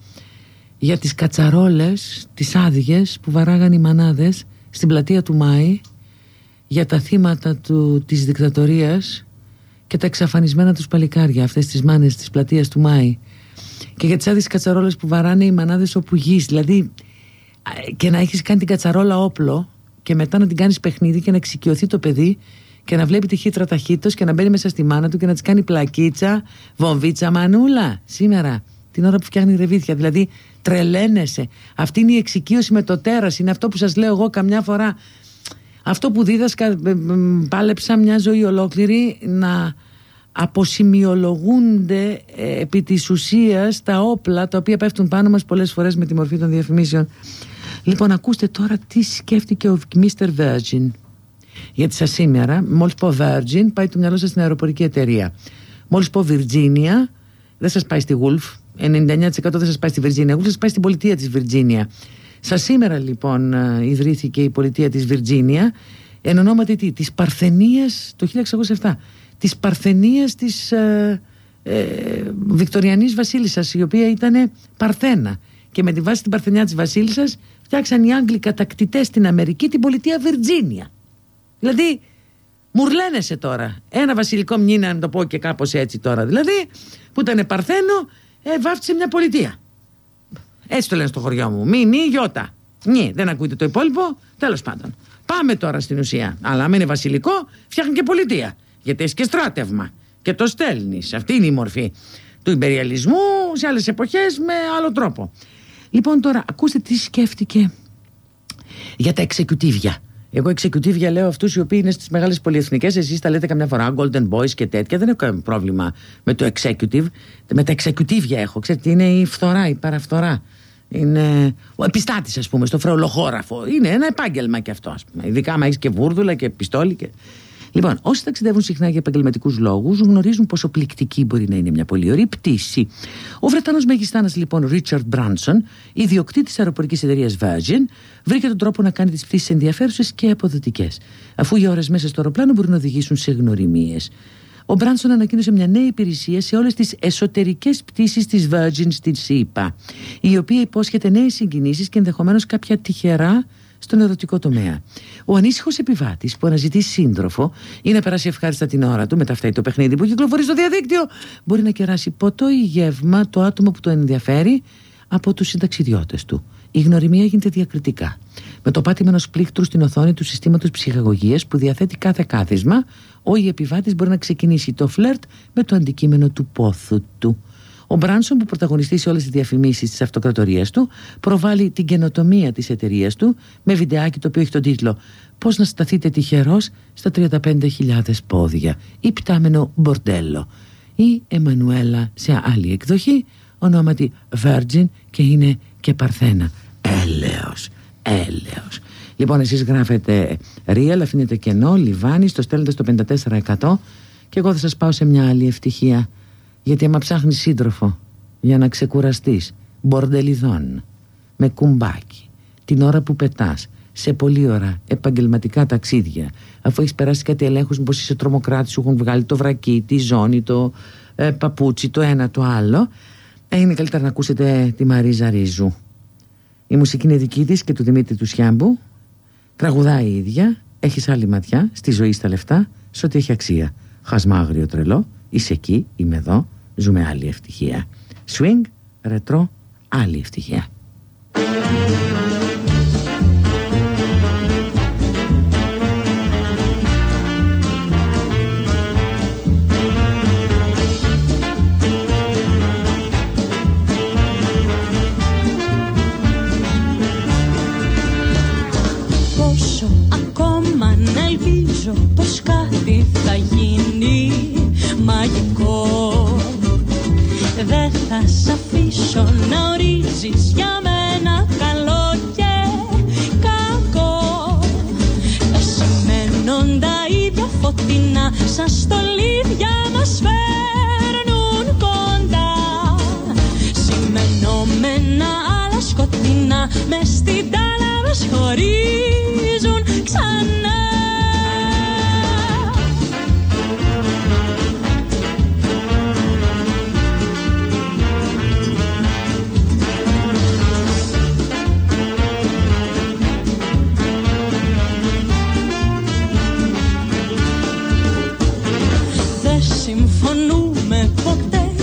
Για τις κατσαρόλες, τις άδειες που βαράγαν οι μανάδες στην πλατεία του Μάη Για τα θύματα του, της δικτατορίας και τα εξαφανισμένα τους παλικάρια Αυτές τις μάνες της πλατείας του Μάη Και για τις άδειες κατσαρόλες που βαράνε οι μανάδες όπου γης Δηλαδή και να έχεις κάνει την κατσαρόλα όπλο και μετά να την κάνεις παιχνίδι και να εξοικειωθεί το παιδί και να βλέπει τη χύτρα ταχύτητος και να μπαίνει μέσα στη μάνα του και να της κάνει πλακίτσα, βομβίτσα, μανούλα σήμερα την ώρα που φτιάχνει ρεβίθια. Δηλαδή τρελαίνεσαι. Αυτή είναι η εξοικείωση με το τέρας. Είναι αυτό που σας λέω εγώ καμιά φορά. Αυτό που δίδασκα, πάλεψα μια ζωή ολόκληρη να αποσημειολογούνται ε, επί της ουσίας τα όπλα τα οποία πέφτουν πάνω μας πολλές φορές με τη μορφή των διαφημίσεων Λοιπόν, ακούστε τώρα τι σκέφτηκε ο Mr. Virgin. Γιατί σας σήμερα, μόλις πω Virgin, πάει το μυαλό σας στην αεροπορική εταιρεία. Μόλις πω Virginia, δεν σας πάει στη Wolf. 99% δεν σας πάει στη Virginia. Wolf σας πάει στην πολιτεία της Virginia. Σα σήμερα λοιπόν ε, ιδρύθηκε η πολιτεία της Virginia εν ονόματι τι, της Παρθενίας το 1607 της Παρθενίας της ε, ε, Βικτοριανής Βασίλισσας η οποία ήταν Παρθένα και με τη βάση την Παρθενιά της Βασίλισσας φτιάξαν οι Άγγλοι κατακτητές στην Αμερική την πολιτεία Βιρτζίνια. Δηλαδή, μουρλένεσαι τώρα. Ένα βασιλικό μνήνα, να το πω και κάπως έτσι τώρα. Δηλαδή, που ήταν Παρθένο, ε, βάφτισε μια πολιτεία. Έτσι το λένε στο χωριό μου. Μη, νι, γιώτα. Νι, δεν ακούτε το υπόλοιπο. Τέλος πάντων. Πάμε τώρα στην ουσία. Αλλά αν είναι βασιλικό, φτιάχνει και πολιτεία. Γιατί έχει και στράτευμα. Και το στέλνεις. Αυτή είναι η μορφή του υπεριαλισμού σε άλλες εποχές με άλλο τρόπο. Λοιπόν τώρα ακούστε τι σκέφτηκε για τα εξεκουτίβια. Εγώ εξεκουτίβια λέω αυτούς οι οποίοι είναι στις μεγάλες πολυεθνικές. Εσείς τα λέτε καμιά φορά, Golden Boys και τέτοια. Δεν έχω κανένα πρόβλημα με το executive. Με τα εξεκουτίβια έχω. Ξέρετε, είναι η φθορά, η παραφθορά. Είναι ο επιστάτης, ας πούμε, στο φρεολογόραφο. Είναι ένα επάγγελμα κι αυτό, ας πούμε. Ειδικά άμα έχεις και βούρδουλα και πιστόλι. Και... Λοιπόν, όσοι ταξιδεύουν συχνά για επαγγελματικούς λόγους γνωρίζουν πόσο πληκτική μπορεί να είναι μια πολύ ωραία πτήση. Ο Βρετανός μεγιστάνας λοιπόν Ρίτσαρντ Μπράνσον, ιδιοκτήτης αεροπορικής εταιρείας Virgin, βρήκε τον τρόπο να κάνει τις πτήσεις ενδιαφέρουσες και αποδοτικές, αφού οι ώρες μέσα στο αεροπλάνο μπορούν να οδηγήσουν σε γνωριμίες. Ο Μπράνσον ανακοίνωσε μια νέα υπηρεσία σε όλες τις εσωτερικές πτήσεις της Virgin στην ΣΥΠΑ, η οποία υπόσχεται νέες συγκινήσεις και ενδεχομένως κάποια τυχερά στον ερωτικό τομέα. Ο ανήσυχος επιβάτης που αναζητεί σύντροφο ή να περάσει ευχάριστα την ώρα του, μετά φταίει το παιχνίδι που κυκλοφορεί στο διαδίκτυο, μπορεί να κεράσει ποτό ή γεύμα το άτομο που τον ενδιαφέρει από τους συνταξιδιώτες του. Η γνωριμία γίνεται διακριτικά. Με το πάτημα ενός πλήκτρου στην οθόνη του συστήματος ψυχαγωγίας που διαθέτει κάθε κάθισμα, ο ή επιβάτη μπορεί να ξεκινήσει το φλερτ με το αντικείμενο του πόθου του. Ο Μπράνσον που πρωταγωνιστεί σε όλες τις διαφημίσεις της αυτοκρατορίας του προβάλλει την καινοτομία της εταιρείας του με βιντεάκι το οποίο έχει τον τίτλο «Πώς να σταθείτε τυχερός στα 35.000 πόδια» ή «Πτάμενο μπορτέλο» η Εμμανουέλα σε άλλη εκδοχή ονόματι Virgin και είναι και Παρθένα. Έλεος, έλεος. Λοιπόν εσείς γράφετε real, αφήνετε κενό, λιβάνι, το στέλνετε στο 54% και εγώ θα σας πάω σε μια άλλη ευτυχία. Γιατί άμα ψάχνεις σύντροφο για να ξεκουραστείς μπορντελιδών με κουμπάκι την ώρα που πετάς σε πολλή ώρα επαγγελματικά ταξίδια αφού έχεις περάσει κάτι ελέγχους μήπως είσαι τρομοκράτης σου έχουν βγάλει το βρακί, τη ζώνη, το ε, παπούτσι, το ένα το άλλο ε, είναι καλύτερα να ακούσετε τη Μαρίζα Ρίζου η μουσική είναι δική της και του Δημήτρη του Σιάμπου τραγουδάει η ίδια έχεις άλλη ματιά στη ζωή στα λεφτά σε ό,τι έχει αξία. Χασμά άγριο τρελό είσαι εκεί, είμαι εδώ ζούμε άλλη ευτυχία. Swing, ρετρό, άλλη ευτυχία να ορίζεις για μένα καλό και κακό. Τα σημαίνουν τα ίδια φωτεινά σαν στολίδια μας φέρνουν κοντά. Σημενόμενα άλλα σκοτεινά μες στην τάλα μας χωρίζουν ξανά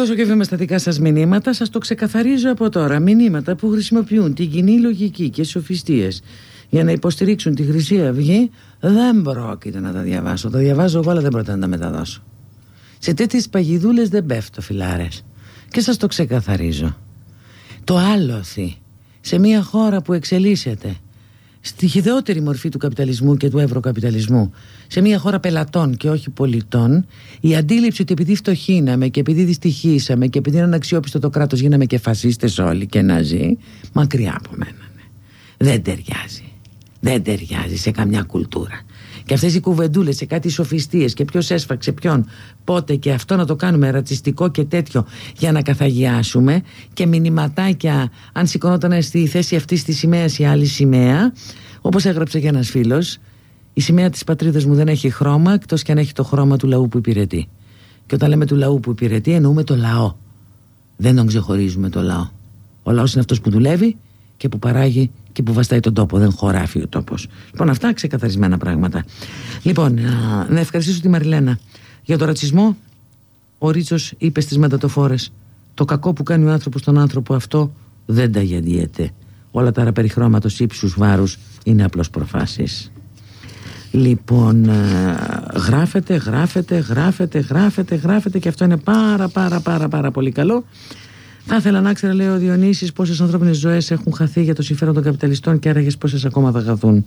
δώσω και βήμα στα δικά σας μηνύματα, σας το ξεκαθαρίζω από τώρα. Μηνύματα που χρησιμοποιούν την κοινή λογική και σοφιστίες για να υποστηρίξουν τη Χρυσή Αυγή δεν πρόκειται να τα διαβάσω. Τα διαβάζω εγώ, αλλά δεν πρόκειται να τα μεταδώσω. Σε τέτοιες παγιδούλες δεν πέφτω, φιλάρες. Και σας το ξεκαθαρίζω. Το άλοθη σε μια χώρα που εξελίσσεται στη χειδεότερη μορφή του καπιταλισμού και του ευρωκαπιταλισμού σε μια χώρα πελατών και όχι πολιτών η αντίληψη ότι επειδή φτωχήναμε και επειδή δυστυχήσαμε και επειδή είναι αναξιόπιστο το κράτος γίναμε και φασίστες όλοι και να ζει μακριά από μένα ναι. δεν ταιριάζει Δεν ταιριάζει σε καμιά κουλτούρα. Και αυτές οι κουβεντούλες σε κάτι σοφιστίες και ποιος έσφαξε ποιον, πότε και αυτό να το κάνουμε ρατσιστικό και τέτοιο για να καθαγιάσουμε και μηνυματάκια αν σηκωνόταν στη θέση αυτή της σημαίας η άλλη σημαία, όπως έγραψε και ένας φίλος, η σημαία της πατρίδας μου δεν έχει χρώμα εκτός και αν έχει το χρώμα του λαού που υπηρετεί. Και όταν λέμε του λαού που υπηρετεί, εννοούμε το λαό. Δεν τον ξεχωρίζουμε το λαό. Ο λαός είναι αυτός που δουλεύει και που παράγει και που βαστάει τον τόπο. Δεν χωράφει ο τόπος. Λοιπόν, αυτά ξεκαθαρισμένα πράγματα. Λοιπόν, να ευχαριστήσω τη Μαριλένα για το ρατσισμό. Ο Ρίτσος είπε στις μετατοφόρες: Το κακό που κάνει ο άνθρωπος στον άνθρωπο αυτό δεν τα γεννιέται. Όλα τα περί χρώματος ύψους βάρους είναι απλώς προφάσεις. Λοιπόν, ε, γράφετε, γράφετε, γράφετε, γράφετε, γράφετε και αυτό είναι πάρα πάρα πάρα πάρα πολύ καλό. Θα ήθελα να ξέρω, λέει ο Διονύσης, πόσες ανθρώπινες ζωές έχουν χαθεί για το συμφέρον των καπιταλιστών και άραγες πόσες ακόμα θα χαθούν.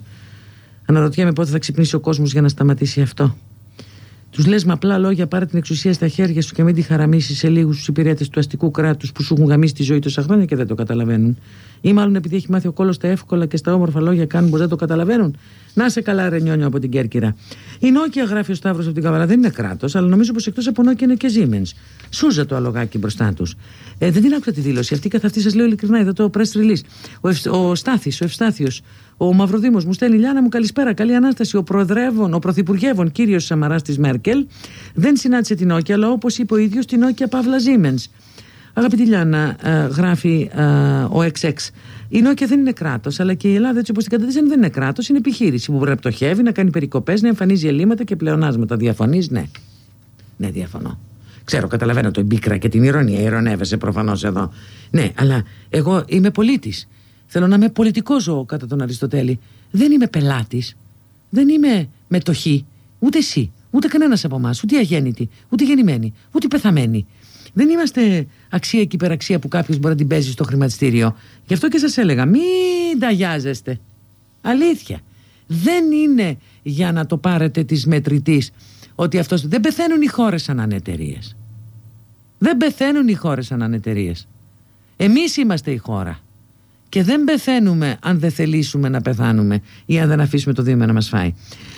Αναρωτιέμαι πότε θα ξυπνήσει ο κόσμος για να σταματήσει αυτό. Τους λες με απλά λόγια, πάρε την εξουσία στα χέρια σου και μην τη χαραμίσεις σε λίγους τους υπηρέτες του αστικού κράτους που σου έχουν γαμίσει τη ζωή τόσα χρόνια και δεν το καταλαβαίνουν. Ή μάλλον επειδή έχει μάθει ο κόλος τα εύκολα και στα όμορφα λόγια κάνουν που δεν το καταλαβαίνουν. Να σε καλά, ρε νιόνιο από την Κέρκυρα. Η Νόκια γράφει ο Σταύρος από την Καβαλά. Δεν είναι κράτος, αλλά νομίζω πως εκτός από Νόκια είναι και Siemens. Σούζα το αλογάκι μπροστά τους. Ε, δεν την άκουσα τη δήλωση. Αυτή καθ' αυτή σας λέω ειλικρινά, είδα το press release. Ο, Ευ, ο Στάθης, ο Ευστάθιος, ο Μαυροδήμος μου στέλνει Λιάνα μου καλησπέρα. Καλή ανάσταση. Ο Προεδρεύων, ο Πρωθυπουργεύων, κύριος Σαμαράς της Μέρκελ, δεν συνάντησε την Νόκια, αλλά όπως είπε ο ίδιος την Νόκια Παύλα Siemens. Αγαπητή Λιάννα, ε, γράφει ε, ο XX, η Νόκια δεν είναι κράτος, αλλά και η Ελλάδα έτσι όπως την καταδείξαν δεν είναι κράτος, είναι επιχείρηση που μπορεί να πτωχεύει, να κάνει περικοπές, να εμφανίζει ελλείμματα και πλεονάσματα. Διαφωνείς, ναι. Ναι, διαφωνώ. Ξέρω, καταλαβαίνω το μπίκρα και την ηρωνία. Ηρωνεύεσαι προφανώς εδώ. Ναι, αλλά εγώ είμαι πολίτης. Θέλω να είμαι πολιτικός ζώο κατά τον Αριστοτέλη. Δεν είμαι πελάτης. Δεν είμαι μετοχή. Ούτε εσύ. Ούτε κανένας από εμάς. Ούτε αγέννητη. Ούτε γεννημένη. Ούτε πεθαμένη. Δεν είμαστε αξία και υπεραξία που κάποιος μπορεί να την παίζει στο χρηματιστήριο. Γι' αυτό και σας έλεγα, μην ταγιάζεστε. Αλήθεια. Δεν είναι για να το πάρετε της μετρητής ότι αυτό. Δεν πεθαίνουν οι χώρες σαν ανεταιρείε. Δεν πεθαίνουν οι χώρες σαν ανεταιρείε. Εμείς είμαστε η χώρα. Και δεν πεθαίνουμε αν δεν θελήσουμε να πεθάνουμε ή αν δεν αφήσουμε το δίμηνο να μας φάει.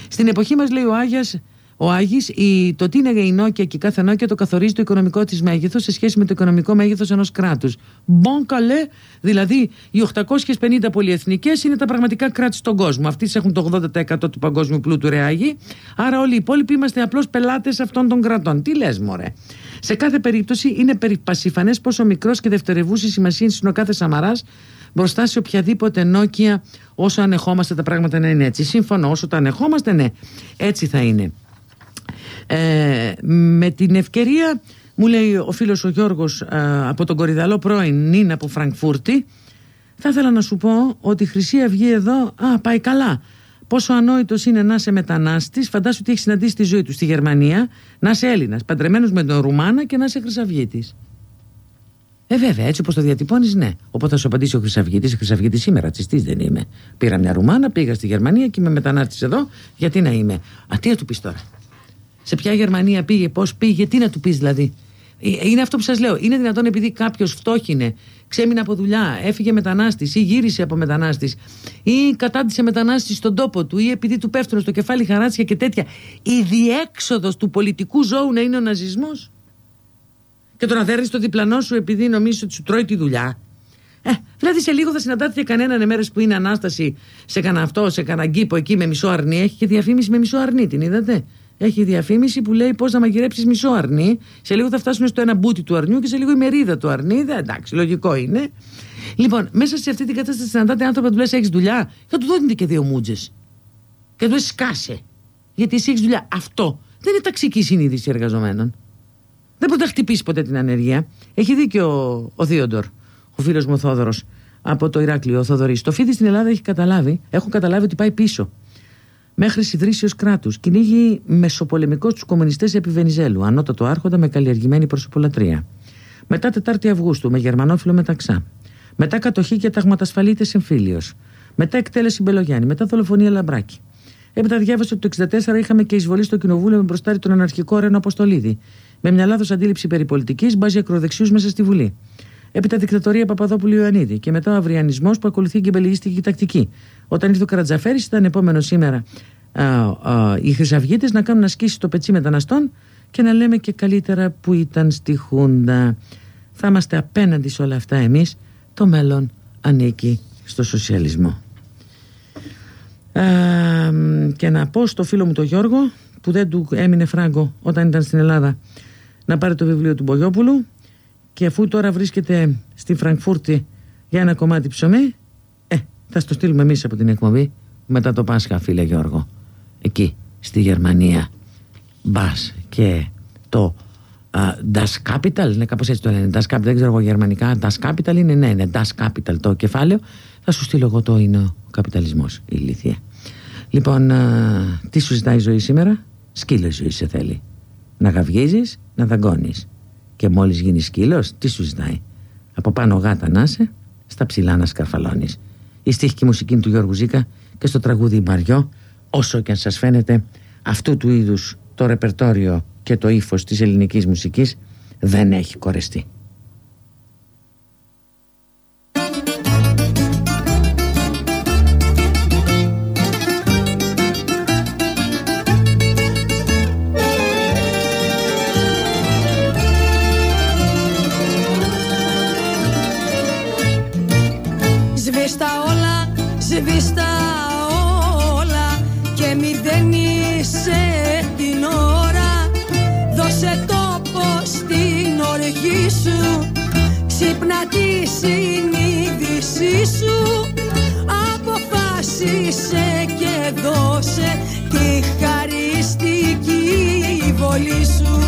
Στην εποχή μας, λέει ο Άγιας ο Άγης, το τι είναι η Νόκια και κάθε Νόκια το καθορίζει το οικονομικό της μέγεθος σε σχέση με το οικονομικό μέγεθος ενός κράτους. Μπον καλέ, δηλαδή οι 850 πολυεθνικές είναι τα πραγματικά κράτη στον κόσμο. Αυτοί έχουν το 80% του παγκόσμιου πλούτου ρεάγη. Άρα όλοι οι υπόλοιποι είμαστε απλώς πελάτες αυτών των κρατών. Τι λες, Μωρέ; Σε κάθε περίπτωση είναι πασιφανέ πόσο μικρός και δευτερευούσης σημασίας είναι ο κάθε Σαμαράς μπροστά σε οποιαδήποτε νόκια όσο ανεχόμαστε τα πράγματα να είναι έτσι. Σύμφωνο, όσο τα ανεχόμαστε, ναι, έτσι θα είναι. Ε, με την ευκαιρία μου λέει ο φίλος ο Γιώργος ε, από τον Κορυδαλό πρώην είναι από Φραγκφούρτη θα ήθελα να σου πω ότι η Χρυσή Αυγή εδώ α, πάει καλά Πόσο ανόητος είναι να είσαι μετανάστης Φαντάσου ότι έχει συναντήσει τη ζωή του στη Γερμανία Να είσαι Έλληνας, παντρεμένος με τον Ρουμάνα Και να είσαι Χρυσαυγίτης ε, βέβαια, έτσι όπως το διατυπώνεις, ναι. Οπότε θα σου απαντήσει ο Χρυσαυγήτης. Ο Χρυσαυγήτη είμαι ρατσιστή, δεν είμαι. Πήρα μια Ρουμάνα, πήγα στη Γερμανία και είμαι μετανάστης εδώ. Γιατί να είμαι. Α, τι να του πεις τώρα σε ποια Γερμανία πήγε, πώς πήγε, τι να του πεις δηλαδή. Ε, είναι αυτό που σας λέω. Είναι δυνατόν επειδή κάποιος φτώχινε, ξέμεινε από δουλειά, έφυγε μετανάστης ή γύρισε από μετανάστης ή κατάντησε μετανάστης στον τόπο του ή επειδή του πέφτουν στο κεφάλι χαράτσια και τέτοια. Η διέξοδος του πολιτικού ζώου να είναι ο ναζισμός. Και το να δέρνει το διπλανό σου επειδή νομίζεις ότι σου τρώει τη δουλειά. Ε, δηλαδή σε λίγο θα συναντάτε κανέναν μέρε που είναι ανάσταση σε κανένα αυτό, σε κανένα κήπο εκεί με μισό αρνί. Έχει και διαφήμιση με μισό αρνί, την είδατε; Έχει διαφήμιση που λέει πώς να μαγειρέψεις μισό αρνί. Σε λίγο θα φτάσουν στο ένα μπούτι του αρνιού και σε λίγο η μερίδα του αρνί. Δεν, εντάξει, λογικό είναι. Λοιπόν, μέσα σε αυτή την κατάσταση συναντάτε άνθρωπο που του λες: Έχεις δουλειά, θα του δώσετε και δύο μούτζε. Και του λες: Σκάσε. Γιατί εσύ έχεις δουλειά. Αυτό δεν είναι ταξική συνείδηση εργαζομένων. Δεν μπορεί να χτυπήσει ποτέ την ανεργία. Έχει δίκιο ο, ο Δίοντορ, ο φίλος μου ο Θόδωρος από το Ηράκλειο, ο Θοδωρή. Το φίδι στην Ελλάδα έχει καταλάβει, έχουν καταλάβει ότι πάει πίσω μέχρι ιδρύσεως κράτους. Κυνήγει μεσοπολεμικός τους κομμουνιστές επί Βενιζέλου, ανώτατο άρχοντα με καλλιεργημένη προσωπολατρία. Μετά 4η Αυγούστου με γερμανόφιλο μεταξά. Μετά κατοχή και ταγματασφαλίτες εμφύλιος. Μετά εκτέλεση Μπελογιάννη. Μετά δολοφονία Λαμπράκη. Έπειτα διάβασε ότι το 1964 είχαμε και εισβολή στο κοινοβούλιο με μπροστάρι τον αναρχικό Ρένο Αποστολίδη. Με μια λάθος αντίληψη περί πολιτικής, μπάζει ακροδεξιούς μέσα στη Βουλή. Έπειτα δικτατορία Παπαδόπουλου Ιωαννίδη και μετά ο αυριανισμός που ακολουθεί και η τακτική. Όταν ήρθε ο Καρατζαφέρης, ήταν επόμενο σήμερα α, α, οι Χρυσαυγίτες να κάνουν ασκήσεις το πετσί μεταναστών και να λέμε και καλύτερα που ήταν στη Χούντα. Θα είμαστε απέναντι σε όλα αυτά εμείς. Το μέλλον ανήκει στο σοσιαλισμό. και να πω στο φίλο μου τον Γιώργο που δεν του έμεινε φράγκο όταν ήταν στην Ελλάδα να πάρει το βιβλίο του Μπογιόπουλου και αφού τώρα βρίσκεται στη Φραγκφούρτη για ένα κομμάτι ψωμί ε, θα στο στείλουμε εμείς από την εκπομπή μετά το Πάσχα φίλε Γιώργο. Εκεί στη Γερμανία. Μπας και το uh, Das Capital είναι κάπως έτσι το λένε. Das Capital δεν ξέρω εγώ γερμανικά. Das Capital είναι ναι είναι Das Capital το κεφάλαιο. Θα σου στείλω εγώ το είναι ο καπιταλισμός η ηλίθεια. Λοιπόν uh, τι σου ζητάει η ζωή σήμερα; Σκύλο η ζωή σε θέλει. Να γαυγίζεις να δαγκώνεις και μόλις γίνει σκύλος τι σου ζητάει; Από πάνω γάτα να είσαι στα ψηλά να σκαρφαλώνεις η στίχη και η μουσική του Γιώργου Ζήκα και στο τραγούδι Μαριό όσο και αν σας φαίνεται αυτού του είδους το ρεπερτόριο και το ύφος της ελληνικής μουσικής δεν έχει κορεστεί. Αποφάσισε και δώσε τη χαριστική βολή σου.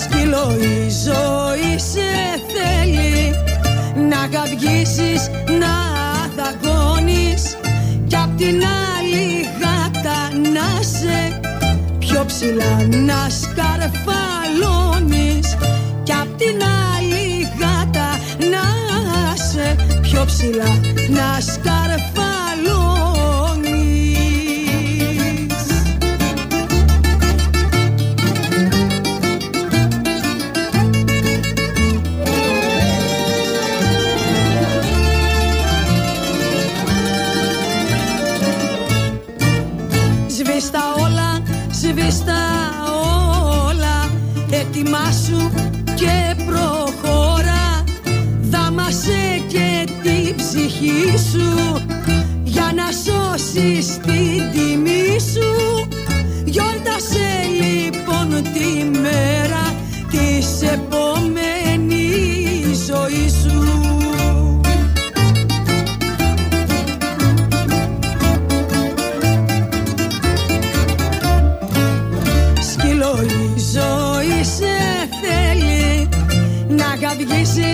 Σκύλο η ζωή σε θέλει Να καυγήσεις, να δαγκώνεις Κι απ' την άλλη γάτα να σε Πιο ψηλά να σκαρφαλώνεις Πιο ψηλά να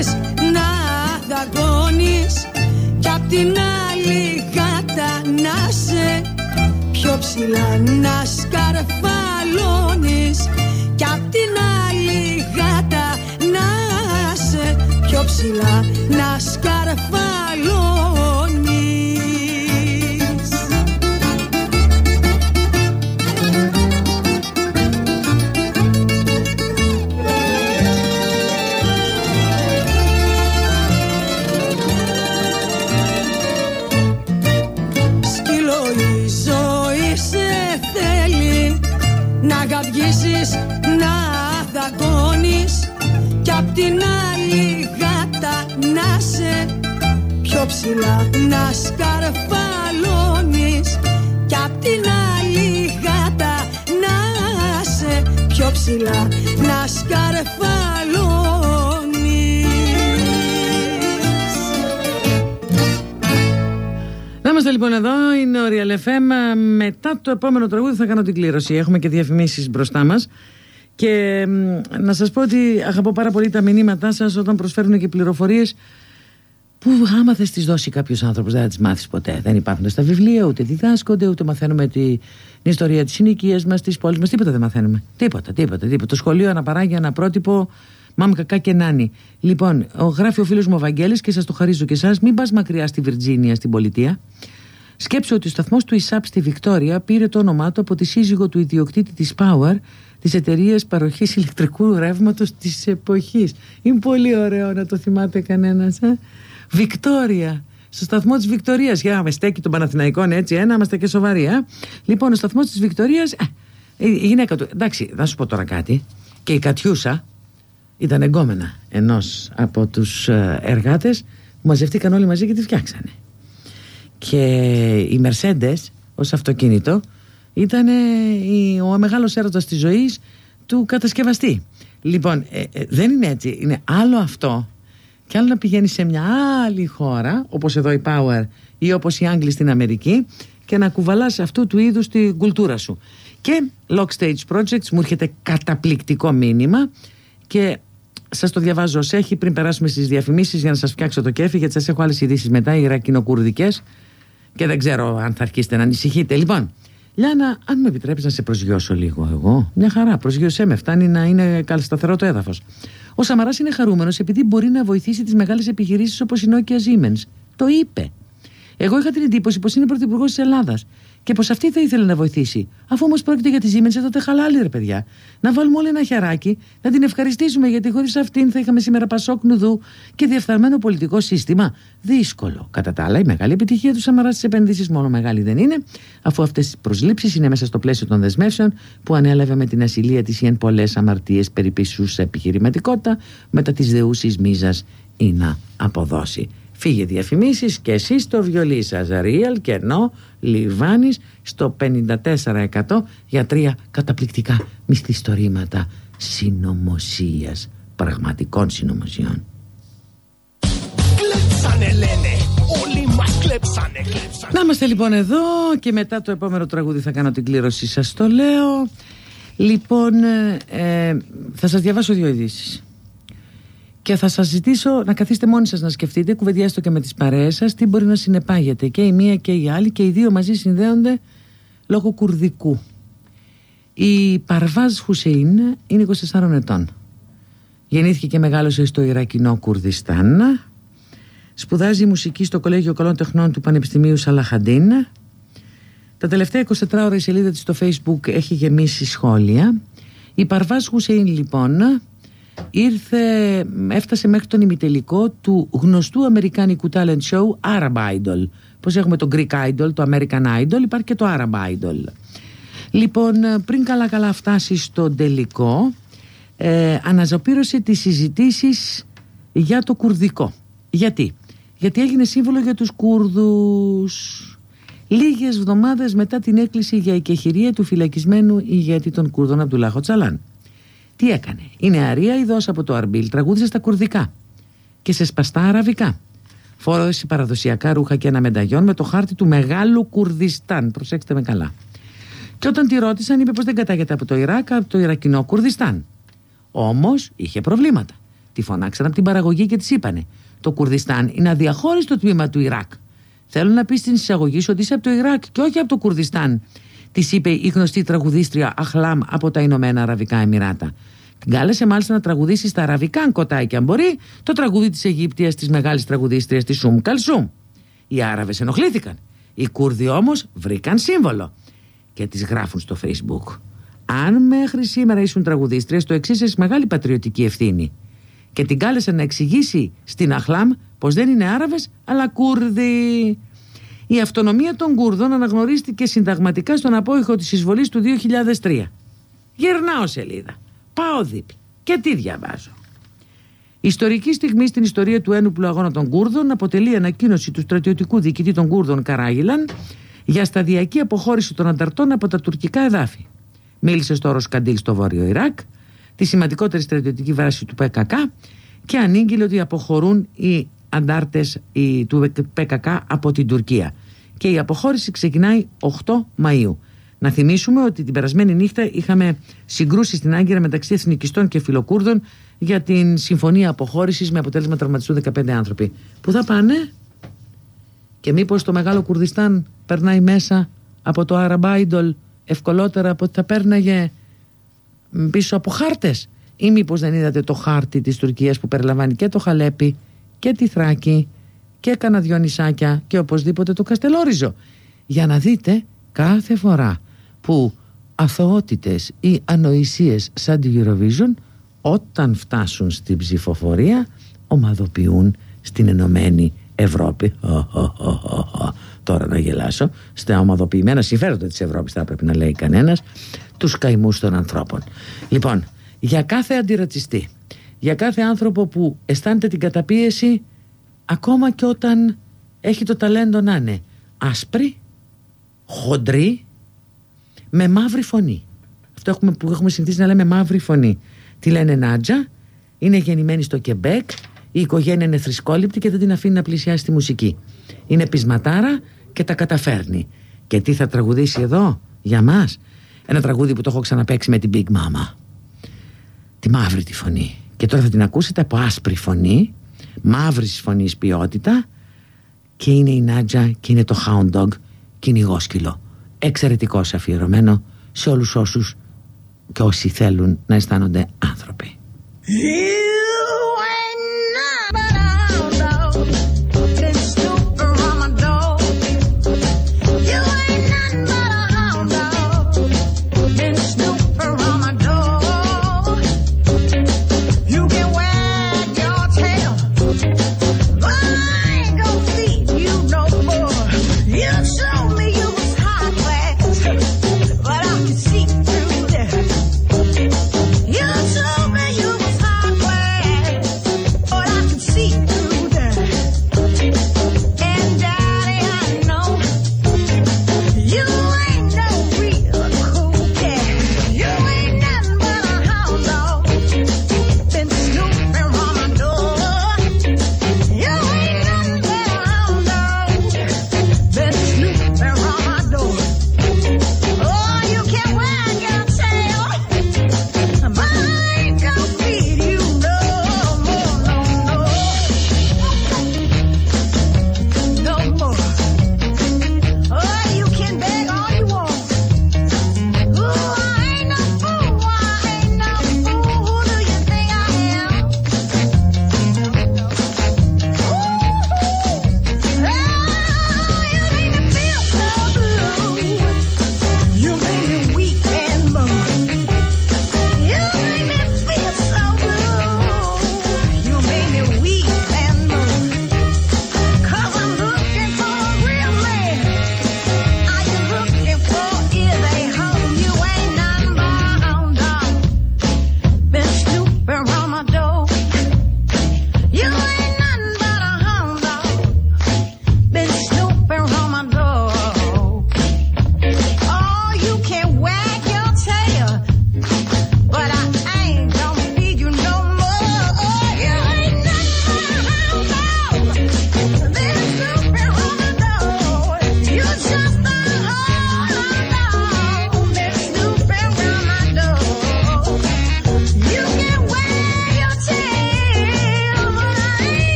καυγήσεις, να δαγκώνεις Κι απ' την άλλη γάτα να σε Πιο ψηλά να σκαρφαλώνεις Κι απ' την άλλη γάτα να σε Πιο ψηλά να σκαρφαλώνεις την άλλη γάτα να σε Πιο ψηλά να σκαρφαλώνεις Κι απ' την άλλη γάτα να σε Πιο ψηλά να σκαρφαλώνεις Να είμαστε λοιπόν εδώ, είναι ο Real FM. Μετά το επόμενο τραγούδι θα κάνω την κλήρωση. Έχουμε και διαφημίσεις μπροστά μας. Και μ, να σας πω ότι αγαπώ πάρα πολύ τα μηνύματά σας όταν προσφέρουν και πληροφορίες που άμα θες τις δώσει κάποιος άνθρωπος δεν θα τις μάθεις ποτέ. Δεν υπάρχουν στα βιβλία, ούτε διδάσκονται, ούτε μαθαίνουμε την ιστορία της συνοικίας μας, της πόλης μας. Τίποτα δεν μαθαίνουμε. Τίποτα, τίποτα, τίποτα. Το σχολείο αναπαράγει ένα πρότυπο Μάμ κακά και νάνι. Λοιπόν, ο, γράφει ο φίλος μου ο Βαγγέλης και σας το χαρίζω και εσάς. Μην πας μακριά στη Βιρτζίνια, στην πολιτεία. Σκέψω ότι ο σταθμός του ΙΣΑΠ στη Βικτόρια πήρε το όνομά του από τη σύζυγο του ιδιοκτήτη της Power, της εταιρείας παροχής ηλεκτρικού ρεύματος της εποχής. Είναι πολύ ωραίο να το θυμάται κανένας. Ε; Βικτόρια. Στο σταθμό της Βικτωρία. Για να στέκει των Παναθηναϊκών έτσι, ένα, είμαστε και σοβαροί. Ε; Λοιπόν, ο σταθμός της Βικτωρία. Ε, η γυναίκα του. Εντάξει, θα σου πω τώρα κάτι. Και η Κατιούσα ήταν εγκόμενα ενός από τους ε, εργάτες που μαζευτήκαν όλοι μαζί και τη φτιάξανε. Και η Mercedes ως αυτοκίνητο ήταν ο μεγάλος έρωτας της ζωής του κατασκευαστή. Λοιπόν, ε, ε, δεν είναι έτσι. Είναι άλλο αυτό και άλλο να πηγαίνει σε μια άλλη χώρα, όπως εδώ η Power ή όπως οι Άγγλοι στην Αμερική και να κουβαλάς αυτού του είδους την κουλτούρα σου. Και Lock Stage Projects μου έρχεται καταπληκτικό μήνυμα και Σας το διαβάζω ως έχει πριν περάσουμε στις διαφημίσεις για να σας φτιάξω το κέφι, γιατί σας έχω άλλες ειδήσεις μετά, οι Ρακινοκουρδικές. Και δεν ξέρω αν θα αρχίσετε να ανησυχείτε. Λοιπόν, Λιάνα, αν με επιτρέπεις να σε προσγειώσω λίγο εγώ. Μια χαρά, προσγειώσέ με. Φτάνει να είναι καλσταθερό το έδαφος. Ο Σαμαράς είναι χαρούμενος επειδή μπορεί να βοηθήσει τις μεγάλες επιχειρήσεις όπως η Nokia Siemens. Το είπε. Εγώ είχα την εντύπωση πως είναι πρωθυπουργός της Ελλάδας και πως αυτή θα ήθελε να βοηθήσει. Αφού όμως πρόκειται για τη Siemens, τότε χαλάλη ρε παιδιά. Να βάλουμε όλοι ένα χεράκι, να την ευχαριστήσουμε γιατί χωρίς αυτήν θα είχαμε σήμερα Πασόκ Νουδού και διεφθαρμένο πολιτικό σύστημα. Δύσκολο. Κατά τα άλλα, η μεγάλη επιτυχία του Σαμαράς στις επενδύσεις μόνο μεγάλη δεν είναι, αφού αυτές οι προσλήψεις είναι μέσα στο πλαίσιο των δεσμεύσεων που ανέλαβε με την ασυλία της ή εν πολλές αμαρτίες περιπίσου επιχειρηματικότητα μετά τις δεούσεις μίζας ή να αποδώσει. Φύγε διαφημίσεις και εσείς το βιολί σας. Real και ενώ Λιβάνης στο 54% για τρία καταπληκτικά μυθιστορήματα συνωμοσίας πραγματικών συνωμοσιών. Κλέψανε λένε. Όλοι μας κλέψανε, κλέψανε. Να είμαστε λοιπόν εδώ και μετά το επόμενο τραγούδι θα κάνω την κλήρωση. Σας το λέω. Λοιπόν ε, θα σας διαβάσω δύο ειδήσεις. Και θα σας ζητήσω να καθίσετε μόνοι σας να σκεφτείτε, κουβεντιάστε και με τις παρέες σας, τι μπορεί να συνεπάγεται. Και η μία και η άλλη και οι δύο μαζί συνδέονται λόγω κουρδικού. Η Παρβάζ Χουσέιν είναι 24 ετών. Γεννήθηκε και μεγάλωσε στο Ιρακινό Κουρδιστάν. Σπουδάζει μουσική στο Κολέγιο Καλών Τεχνών του Πανεπιστημίου Σαλαχαντίν. Τα τελευταία 24 ώρα η σελίδα της στο facebook έχει γεμίσει σχόλια. Η Παρβάζ Χουσέιν λοιπόν ήρθε, έφτασε μέχρι τον ημιτελικό του γνωστού αμερικάνικου talent show Arab Idol. Πώς έχουμε το Greek Idol, το American Idol, υπάρχει και το Arab Idol. Λοιπόν, πριν καλά καλά φτάσει στο τελικό, ε, αναζωπήρωσε τις συζητήσεις για το κουρδικό. Γιατί; Γιατί έγινε σύμβολο για τους Κούρδους. Λίγες εβδομάδες μετά την έκκληση για οικεχηρία του φυλακισμένου ηγέτη των Κούρδων Αμπτουλάχο Τσαλάν. Τι έκανε; Η νεαρία ειδό από το Αρμπίλ τραγούδιζε στα κουρδικά και σε σπαστά αραβικά. Φόρεσε παραδοσιακά ρούχα και ένα μενταγιόν με το χάρτη του Μεγάλου Κουρδιστάν. Προσέξτε με καλά. Και όταν τη ρώτησαν, είπε πως δεν κατάγεται από το Ιράκ, από το Ιρακινό Κουρδιστάν. Όμως είχε προβλήματα. Τη φωνάξαν από την παραγωγή και της είπανε: Το Κουρδιστάν είναι αδιαχώριστο τμήμα του Ιράκ. Θέλω να πεις στην εισαγωγή σου ότι είσαι από το Ιράκ και όχι από το Κουρδιστάν της είπε η γνωστή τραγουδίστρια Αχλάμ από τα Ηνωμένα Αραβικά Εμμυράτα. Την κάλεσε μάλιστα να τραγουδήσει στα αραβικά, αν κοτάει και αν μπορεί, το τραγούδι της Αιγύπτιας της μεγάλης τραγουδίστριας της Σουμ Καλσούμ. Οι Άραβες ενοχλήθηκαν. Οι Κούρδοι όμως βρήκαν σύμβολο. Και τις γράφουν στο Facebook. Αν μέχρι σήμερα ήσουν τραγουδίστριας, το εξή μεγάλη πατριωτική ευθύνη. Και την κάλεσε να εξηγήσει στην Αχλάμ πως δεν είναι Άραβες, αλλά Κούρδοι. Η αυτονομία των Κούρδων αναγνωρίστηκε συνταγματικά στον απόϊχο της εισβολής του 2003. Γυρνάω σελίδα. Πάω δίπλα. Και τι διαβάζω. Ιστορική στιγμή στην ιστορία του ένοπλου αγώνα των Κούρδων αποτελεί ανακοίνωση του στρατιωτικού διοικητή των Κούρδων Καράγιλαν για σταδιακή αποχώρηση των ανταρτών από τα τουρκικά εδάφη. Μίλησε στο Ροσκαντήλ στο βόρειο Ιράκ, τη σημαντικότερη στρατιωτική βάση του ΠΚΚ και ανήγγειλε ότι αποχωρούν οι αντάρτες του ΠΚΚ από την Τουρκία. Και η αποχώρηση ξεκινάει 8 Μαΐου. Να θυμίσουμε ότι την περασμένη νύχτα είχαμε συγκρούσεις στην Άγκυρα μεταξύ εθνικιστών και φιλοκούρδων για την συμφωνία αποχώρησης με αποτέλεσμα τραυματιστούν 15 άνθρωποι. Πού θα πάνε, και μήπως το μεγάλο Κουρδιστάν περνάει μέσα από το Arab Idol ευκολότερα από ότι θα πέρναγε πίσω από χάρτες; Ή μήπως δεν είδατε το χάρτη της Τουρκίας που περιλαμβάνει και το Χαλέπι και τη Θράκη και κάνα δυο νησάκια και οπωσδήποτε το Καστελόριζο. για να δείτε κάθε φορά που αθωότητες ή ανοησίες σαν τη Eurovision όταν φτάσουν στην ψηφοφορία ομαδοποιούν στην Ενωμένη Ευρώπη. Τώρα να γελάσω. Στα ομαδοποιημένα συμφέροντα της Ευρώπης θα πρέπει να λέει κανένας τους καημούς των ανθρώπων. Λοιπόν για κάθε αντιρατσιστή για κάθε άνθρωπο που αισθάνεται την καταπίεση ακόμα και όταν έχει το ταλέντο να είναι άσπρη χοντρή με μαύρη φωνή. Αυτό έχουμε, που έχουμε συνηθίσει να λέμε μαύρη φωνή. Τη λένε Νάτζα είναι γεννημένη στο Κεμπέκ η οικογένεια είναι θρησκόληπτη και δεν την αφήνει να πλησιάσει τη μουσική. Είναι πεισματάρα και τα καταφέρνει. Και τι θα τραγουδήσει εδώ για μας; Ένα τραγούδι που το έχω ξαναπέξει με την Big Mama. Τη μαύρη τη φωνή και τώρα θα την ακούσετε από άσπρη φωνή μαύρης φωνής ποιότητα και είναι η Νάτζα και είναι το Hound Dog κυνηγόσκυλο εξαιρετικό αφιερωμένο σε όλους όσους και όσοι θέλουν να αισθάνονται άνθρωποι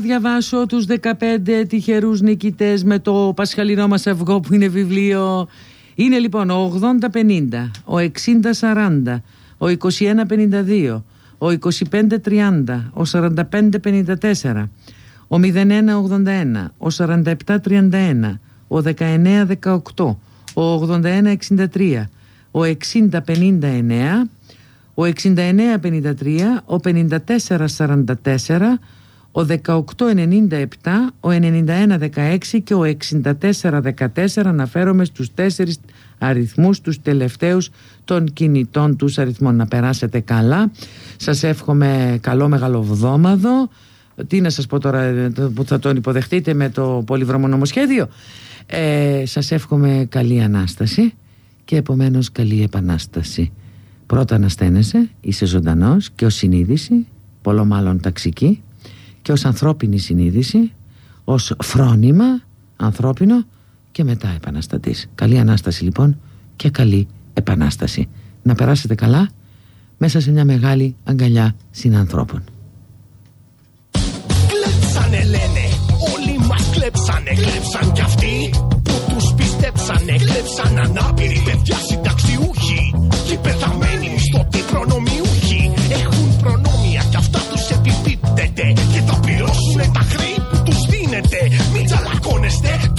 διαβάσω τους 15 τυχερούς νικητές με το πασχαλινό μας αυγό που είναι βιβλίο. Είναι λοιπόν ο 80-50, ο 60-40, ο 21-52, ο 25-30, ο 45-54, ο 01-81, ο 47-31, ο 19-18, ο 81-63, ο 60-59, ο 69-53, ο 54-44, ο 1897, ο 9116 και ο 6414 αναφέρομαι στους τέσσερις αριθμούς τους τελευταίους των κινητών τους αριθμών. Να περάσετε καλά. Σας εύχομαι καλό μεγαλοβδόμαδο. Τι να σας πω τώρα που θα τον υποδεχτείτε με το πολυβρόμο νομοσχέδιο ε, σας εύχομαι καλή Ανάσταση και επομένως καλή Επανάσταση. Πρώτα ανασταίνεσαι, είσαι ζωντανός και ως συνείδηση πολλό μάλλον ταξική και ως ανθρώπινη συνείδηση, ως φρόνημα ανθρώπινο και μετά επαναστατής. Καλή Ανάσταση λοιπόν και καλή Επανάσταση. Να περάσετε καλά μέσα σε μια μεγάλη αγκαλιά συνανθρώπων. Κλέψανε λένε, όλοι μας κλέψανε, κλέψαν κι αυτοί που τους πιστέψανε, κλέψαν ανάπηροι παιδιά συνταξιούχοι και πεθαμένοι μισθωτοί προνομιούχοι έχουν προνόμια κι αυτά τους επιπίπτεται και